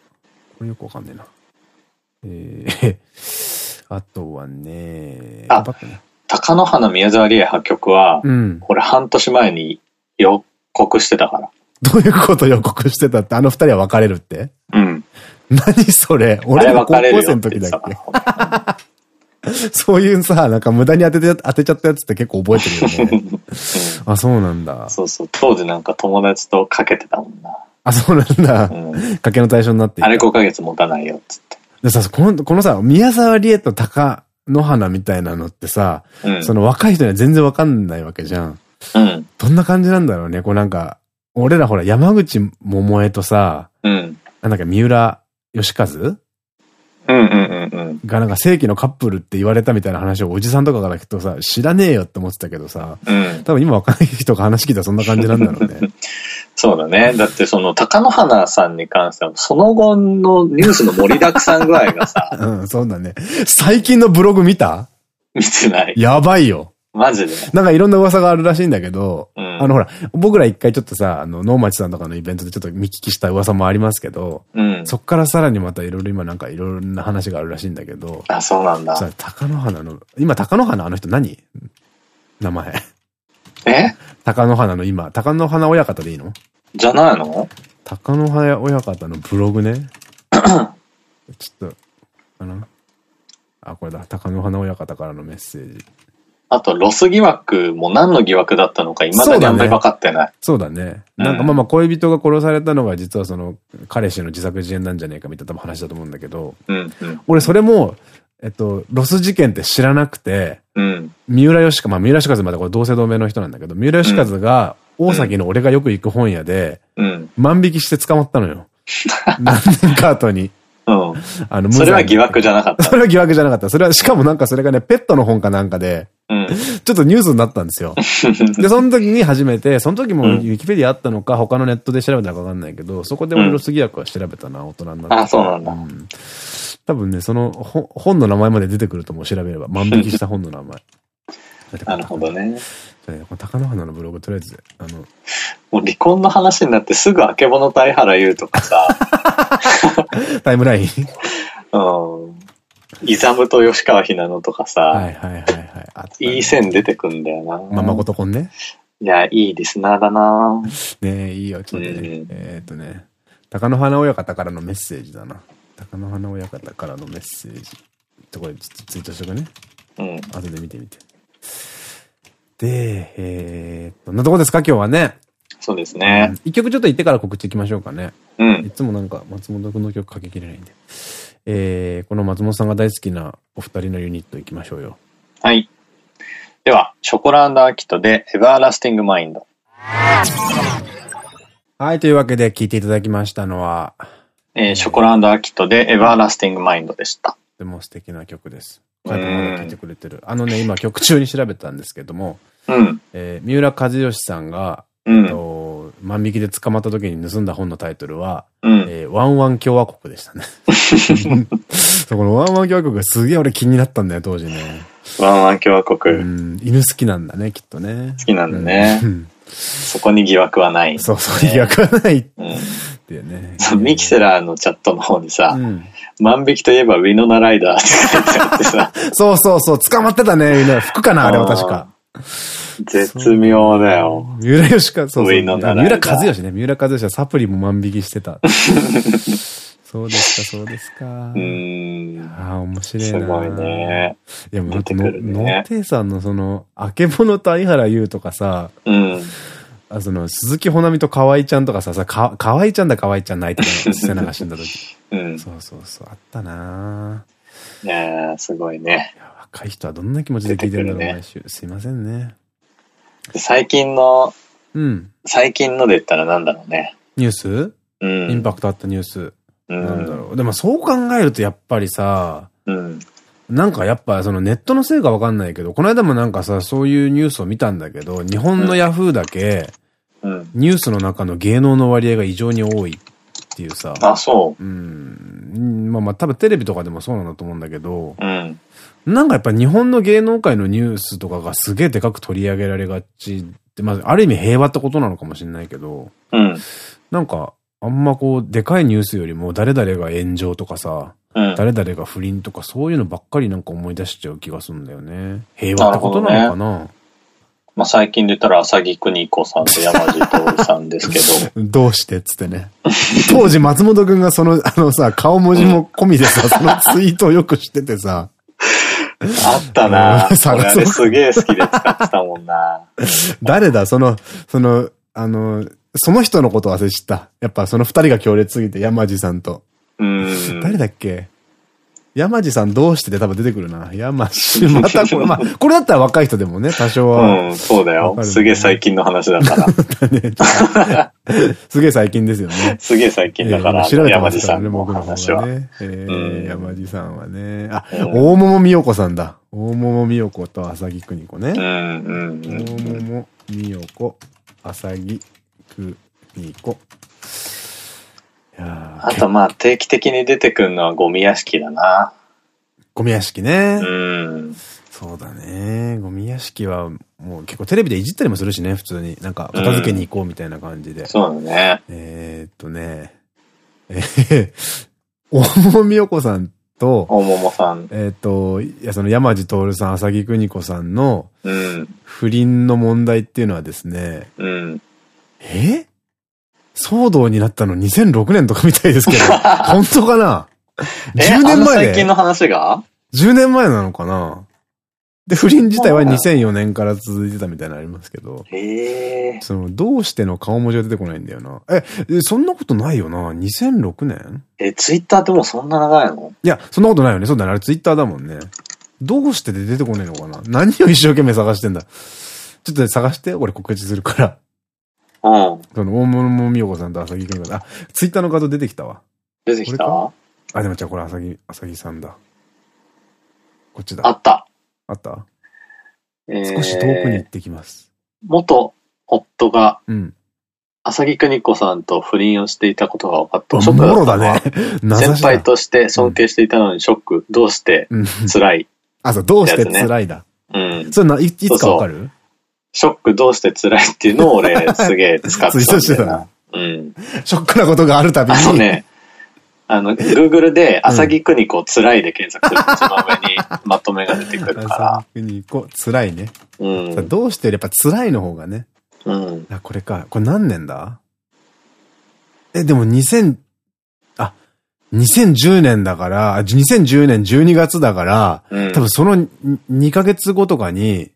れよくわかんねえな。えー、あとはね、あ、ね、高野花宮沢りえ破局は、うん、これ半年前に予告してたから。どういうこと予告してたってあの二人は別れるって？うん。何それ？俺が高校生の時だっけ？そういうさ、なんか無駄に当てて、当てちゃったやつって結構覚えてるよね。あ、そうなんだ。そうそう。当時なんか友達とかけてたもんな。あ、そうなんだ。うん、かけの対象になってあれ5ヶ月持たないよ、っつって。でさ、この、このさ、宮沢りえと高野花みたいなのってさ、うん、その若い人には全然わかんないわけじゃん。うん。どんな感じなんだろうね。こうなんか、俺らほら山口百恵とさ、うん。なんだっけ、三浦義和？うんうんうんうん。がなんか正規のカップルって言われたみたいな話をおじさんとかから聞くとさ、知らねえよって思ってたけどさ、うん、多分今若い人が話聞いたらそんな感じなんだろうね。そうだね。だってその、高野花さんに関しては、その後のニュースの盛りだくさん具合がさ。うん、そうだね。最近のブログ見た？見てない。やばいよ。マジで？なんかいろんな噂があるらしいんだけど、うん、あのほら、僕ら一回ちょっとさ、あの、能町さんとかのイベントでちょっと見聞きした噂もありますけど、うん、そっからさらにまたいろいろ今なんかいろんな話があるらしいんだけど、あ、そうなんだ。さ、高野花の、今高野花あの人何？名前。え？高野花の今、高野花親方でいいの？じゃないの？貴乃花親方のブログね。ちょっと、かな。あ、これだ。貴乃花親方からのメッセージ。あと、ロス疑惑も何の疑惑だったのか、未だにあんまり分かってない。そうだね。なんかまあまあ、恋人が殺されたのが実はその、彼氏の自作自演なんじゃねえかみたいな話だと思うんだけど、うんうん、俺それも、えっと、ロス事件って知らなくて、うん、三浦和義、まあ三浦和義までこれ同姓同名の人なんだけど、三浦和義が、大崎の俺がよく行く本屋で、万引きして捕まったのよ。何年か後に。うん。あの、それは疑惑じゃなかった。それは疑惑じゃなかった。それは、しかもなんかそれがね、ペットの本かなんかで、うん、ちょっとニュースになったんですよ。で、その時に初めて、その時もウィキペディアあったのか、他のネットで調べたのかわかんないけど、そこで俺の杉役は調べたな、大人になって。あ、そうなんだ。うん、多分ね、その本の名前まで出てくるともう調べれば、万引きした本の名前。なるほどね。高野花のブログとりあえず、あの。もう離婚の話になってすぐあけぼの大原優とかさ。タイムライン？うん。イザムと吉川ひなのとかさ。はいはいはいはい。いい線出てくんだよな。ままごとこんね。いや、いいリスナーだなねえ、いいよ、ちょっとね。うん、えっとね、高野花親方からのメッセージだな。高野花親方からのメッセージ。とこれ、ちょっとツイートしとくね。うん。後で見てみて。で、えー、っと、なとこですか今日はね。そうですね。一、曲ちょっと言ってから告知いきましょうかね。うん。いつもなんか松本君の曲かけきれないんで。えー、この松本さんが大好きなお二人のユニットいきましょうよ。はい。では、ショコラアーキットでエバーラスティングマインド。はい、というわけで聴いていただきましたのは、えー、ショコラアーキットでエバーラスティングマインドでした。とても素敵な曲です。こうやってまだ聴いてくれてる。あのね、今曲中に調べたんですけども、うん、えー、三浦和義さんが、うん、と万引きで捕まった時に盗んだ本のタイトルは、うん、えー、ワンワン共和国でしたね。そこのワンワン共和国がすげえ俺気になったんだよ、当時ね。ワンワン共和国。うん、犬好きなんだね、きっとね。好きなんだね。そこに疑惑はない、そうそう、疑惑はない。っていうね。ミキセラーのチャットの方にさ、万引きといえばウィノナライダーって書いてあってさ。そうそうそう、捕まってたね、服かな、あれは確か。絶妙だよ。三浦義和、そうそう。三浦和義ね。三浦和義はサプリも万引きしてた。そうですか、そうですか。うん。ああ、面白いな。すごいね。いや、もう、ね、の、のてさんのその、あけぼのと相原優とかさ、うん。あ、その、鈴木ほなみと河合ちゃんとかさ、さ、か、河合ちゃんだ河合ちゃん泣いてたの、瀬名が死んだ時。うん。そうそうそう、あったないやすごいね。若い人はどんな気持ちで聞いてるんだろう、ね、毎週。すいませんね。最近の、うん。最近ので言ったらなんだろうね。ニュース？うん。インパクトあったニュース。うん。なんだろう。でもそう考えるとやっぱりさ、うん。なんかやっぱそのネットのせいかわかんないけど、この間もなんかさ、そういうニュースを見たんだけど、日本のヤフーだけ、うん、ニュースの中の芸能の割合が異常に多いっていうさ。あ、そう。うん。まあまあ多分テレビとかでもそうなんだと思うんだけど、うん。なんかやっぱ日本の芸能界のニュースとかがすげえでかく取り上げられがちって、まあある意味平和ってことなのかもしれないけど、うん。なんか、あんまこう、でかいニュースよりも誰々が炎上とかさ、うん、誰々が不倫とかそういうのばっかりなんか思い出しちゃう気がするんだよね。平和ってことなのかな？まあ最近で言ったら浅木邦子さんと山地徹さんですけど。どうしてっつってね。当時松本くんがその、あのさ、顔文字も込みでさ、そのツイートをよくしててさ。あったなぁ。俺あれすげえ好きで使ってたもんな誰だ？その、その、あの、その人のこと忘れちった。やっぱその二人が強烈すぎて、山地さんと。うん。誰だっけ？山地さんどうしてで多分出てくるな。山地、またこれ、まあ、これだったら若い人でもね、多少は。うん、そうだよ。すげえ最近の話だから。すげえ最近ですよね。すげえ最近だから。調べてますからね、僕の話は。山地さんはね。あ、大桃美代子さんだ。大桃美代子と浅木邦子ね。大桃美代子、浅木邦子。あとまあ定期的に出てくるのはゴミ屋敷だな。ゴミ屋敷ね。うん。そうだね。ゴミ屋敷はもう結構テレビでいじったりもするしね、普通に。なんか片付けに行こうみたいな感じで。うん、そうだね。えっとね。えー、大桃美代子さんと、大桃さん。えっと、いや、その山地徹さん、浅木邦子さんの、不倫の問題っていうのはですね、うん。え？騒動になったの2006年とかみたいですけど、本当かな ?10 年前で？最近の話が ?10 年前なのかな？で、不倫自体は2004年から続いてたみたいなのありますけど。へえ。その、どうしての顔文字が出てこないんだよな。え、そんなことないよな ?2006 年？え、ツイッターってもうそんな長いの？いや、そんなことないよね。そうだね。あれツイッターだもんね。どうしてで出てこないのかな？何を一生懸命探してんだ？ちょっと探して、俺告知するから。うん。その、大物美代子さんと浅木くんが、あ、ツイッターの画像出てきたわ。出てきた？あ、でもじゃあこれ浅木、浅木さんだ。こっちだ。あった。あった、えー、少し遠くに行ってきます。元夫が、うん。浅木邦子さんと不倫をしていたことが分かった。ショックだだね。先輩として尊敬していたのにショック。どうして？辛い、あ、そう、どうして辛いだ。うん。それな、いつかわかる？ショックどうして辛いっていうのを俺 すげえ使ってたんだよな。うん。ショックなことがあるたびに？あのね、あの、Google で、浅木邦子辛いで検索すると一番上にまとめが出てくるから。浅木邦子辛いね。うん。どうしてやっぱ辛いの方がね。うん。あ、これか。これ何年だ？え、でも2000、あ、2010年だから、2010年12月だから、うん、多分その2ヶ月後とかに、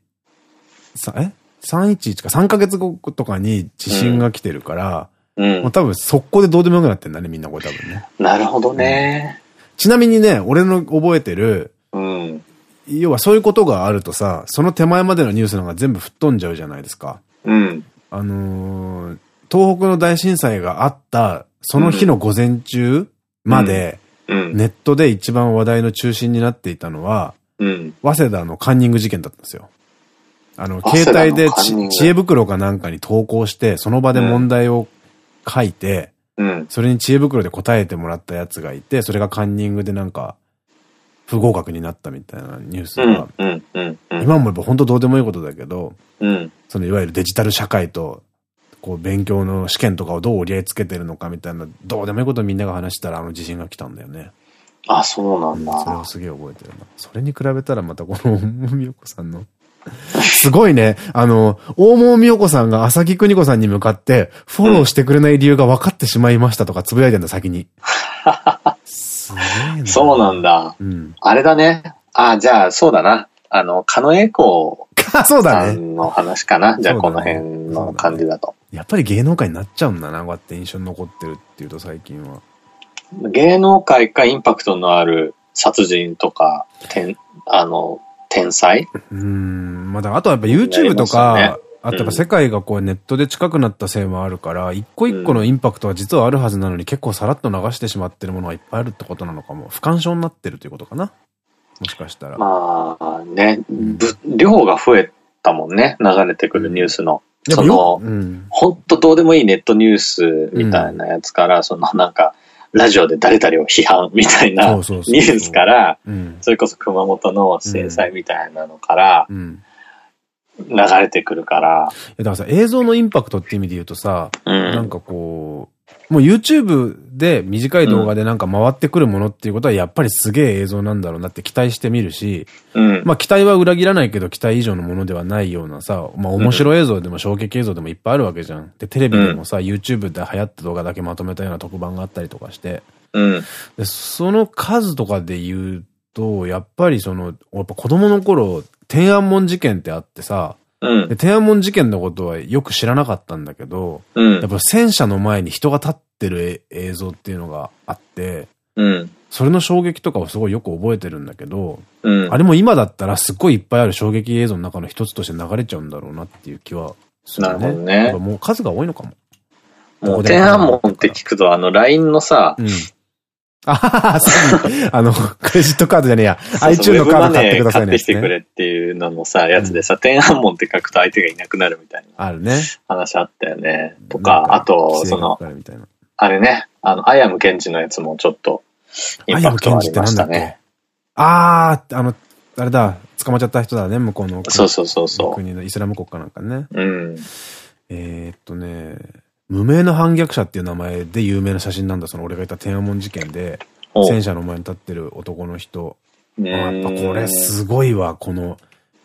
さ、え？311か3ヶ月後とかに地震が来てるから、うん。もう多分速攻でどうでもよくなってんだね、みんなこれ多分ね。なるほどね、ちなみにね、俺の覚えてる、うん。要はそういうことがあるとさ、その手前までのニュースなんか全部吹っ飛んじゃうじゃないですか。うん。あのー、東北の大震災があった、その日の午前中まで、うん、ネットで一番話題の中心になっていたのは、うん、早稲田のカンニング事件だったんですよ。あの、携帯で知恵袋かなんかに投稿して、その場で問題を書いて、うん、それに知恵袋で答えてもらったやつがいて、それがカンニングでなんか、不合格になったみたいなニュースが、今思えば本当どうでもいいことだけど、うん、そのいわゆるデジタル社会と、こう勉強の試験とかをどう折り合いつけてるのかみたいな、どうでもいいことをみんなが話したらあの地震が来たんだよね。あ、そうなんだ。それをすげえ覚えてるな。それに比べたらまたこの、みよこさんの すごいね。あの、大桃美代子さんが浅木邦子さんに向かって、フォローしてくれない理由が分かってしまいましたとかつぶやいてんだ、先に。すげえな。そうなんだ。うん、あれだね。あ、じゃあ、そうだな。あの、狩野英孝 そうだね。の話かな。じゃあ、この辺の感じだと、やっぱり芸能界になっちゃうんだな、こうやって印象に残ってるっていうと、最近は。芸能界かインパクトのある殺人とか、あの、天才？うん。まあ、だあとはやっぱ YouTube とか、ね、あとやっぱ世界がこうネットで近くなったせいもあるから、一個一個のインパクトは実はあるはずなのに結構さらっと流してしまってるものがいっぱいあるってことなのかも。不干渉になってるということかな？もしかしたら。まあね、量が増えたもんね。流れてくるニュースの。その、うん、ほんとどうでもいいネットニュースみたいなやつから、うん、そのなんか、ラジオで誰々を批判みたいなニュースから、それこそ熊本の制裁みたいなのから、流れてくるから。だからさ、映像のインパクトって意味で言うとさ、うん、なんかこう、もう YouTube で短い動画でなんか回ってくるものっていうことはやっぱりすげえ映像なんだろうなって期待してみるし、うん、まあ期待は裏切らないけど期待以上のものではないようなさ、まあ面白い映像でも衝撃映像でもいっぱいあるわけじゃん。で、テレビでもさ、うん、YouTube で流行った動画だけまとめたような特番があったりとかして、うん、でその数とかで言うと、やっぱりその、やっぱ子供の頃、天安門事件ってあってさ、うん、で天安門事件のことはよく知らなかったんだけど、うん、やっぱ戦車の前に人が立ってる映像っていうのがあって、うん、それの衝撃とかをすごいよく覚えてるんだけど、あれも今だったらすっごいいっぱいある衝撃映像の中の一つとして流れちゃうんだろうなっていう気はするね。なるほどね。もう数が多いのかも。もう天安門って聞くとあの LINE のさ、ああ、そう。あの、クレジットカードじゃねえや。iTunes のカード買ってくださいね。買ってきてくれっていうののさ、やつでさ、天安門って書くと相手がいなくなるみたいな。あるね。話あったよね。とか、あと、その、あれね、あの、アヤムケンジのやつもちょっと、インパクトありましたね。ああ、あの、あれだ、捕まっちゃった人だね、向こうの。そうそうそうそう。国のイスラム国家なんかね。うん。えっとね、無名の反逆者っていう名前で有名な写真なんだ、その俺が言った天安門事件で、戦車の前に立ってる男の人。やっぱこれすごいわ、この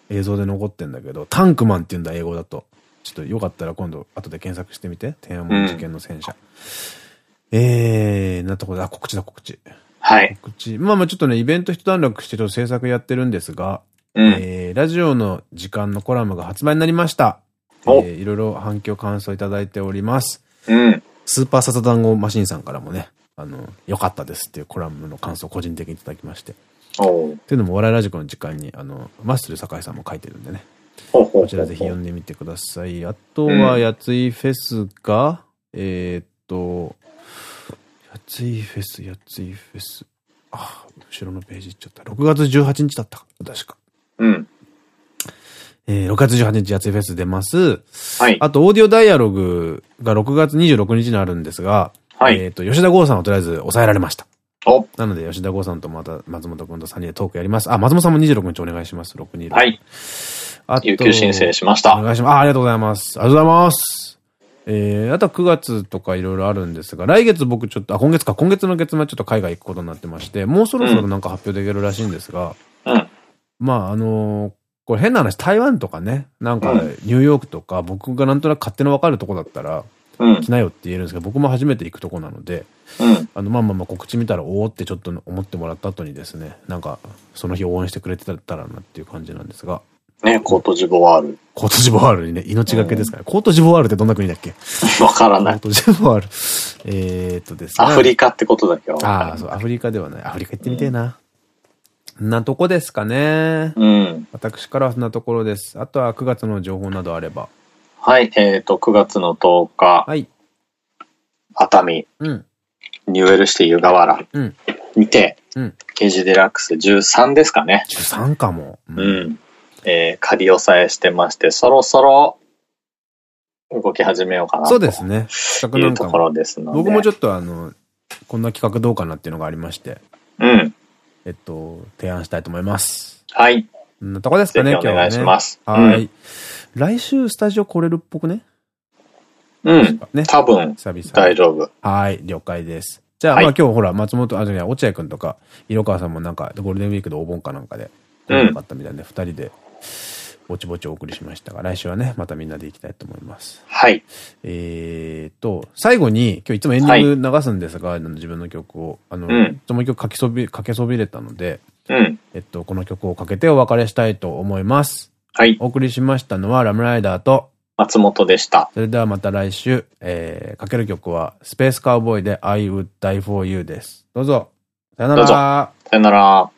映像で残ってんだけど、タンクマンって言うんだ、英語だと。ちょっとよかったら今度後で検索してみて。天安門事件の戦車。うん、えー、なところだ、告知だ、告知。はい。告知。まあまあちょっとね、イベント一段落してちょっと制作やってるんですが、うん、えー、ラジオの時間のコラムが発売になりました。えー、いろいろ反響感想いただいております。うん。スーパーササダンゴマシンさんからもね、あの、良かったですっていうコラムの感想を個人的にいただきまして。っていうのも、笑いラジコの時間に、あの、マッスル酒井さんも書いてるんでね。こちらぜひ読んでみてください。あとは、やついフェスが、うん、えっと、やついフェス、やついフェス。あ、後ろのページ行っちゃった。6月18日だったか、確か。うん。えー、6月18日、やついフェス出ます。はい。あと、オーディオダイアログが6月26日にあるんですが、はい。えっと、吉田剛さんをとりあえず抑えられました。おなので、吉田剛さんとまた松本くんと3人でトークやります。あ、松本さんも26日お願いします。626。はい。あと、有給申請しました。お願いします。あ、ありがとうございます。ありがとうございます。えー、あとは9月とかいろいろあるんですが、来月僕ちょっと、あ、今月か、今月の月末ちょっと海外行くことになってまして、もうそろそろなんか発表できるらしいんですが、うん。まあ、あのー、これ変な話、台湾とかね、なんかニューヨークとか、僕がなんとなく勝手のわかるとこだったら、来なよって言えるんですけど、僕も初めて行くとこなので、うん、あの、まあまあまあ告知見たら、おおってちょっと思ってもらった後にですね、なんか、その日応援してくれてたらなっていう感じなんですが。ね、コートジボワール。コートジボワールにね、命がけですから、うん、コートジボワールってどんな国だっけ？わからない。コートジボワール。えーっとですね。アフリカってことだけ？ど。ああ、そう、アフリカではない。アフリカ行ってみてえな。なとこですかね。うん。私からはそんなところです。あとは9月の情報などあれば。はい、えっ、ー、と、9月の10日。はい。熱海。うん。ニューエルシティ湯河原。うん。にて、うん。ケージデラックス13ですかね。13かも。うん。うん、えー、仮押さえしてまして、そろそろ、動き始めようかなそうですね。企画なんかいうところですので。僕もちょっとあの、こんな企画どうかなっていうのがありまして。うん。えっと、提案したいと思います。はい。なとこですかね、今日は、ね。お願いします。はい。うん、来週スタジオ来れるっぽくね？うん。ね。多分、大丈夫。はい、了解です。じゃあ、はい、まあ今日ほら、松本、あ、じゃ落合くんとか、色川さんもなんか、ゴールデンウィークでお盆かなんかで、よかったみたいで、二、人で、ぼちぼちお送りしましたが、来週はね、またみんなで行きたいと思います。はい。えっと、最後に、今日いつもエンディング流すんですが、はい、自分の曲を、あの、うん、もう一曲書きそび、かけそびれたので、うん。えっと、この曲をかけてお別れしたいと思います。はい。お送りしましたのは、ラムライダーと、松本でした。それではまた来週、えー、かける曲は、スペースカウボーイで I would die for you です。どうぞ。さよなら。さよなら。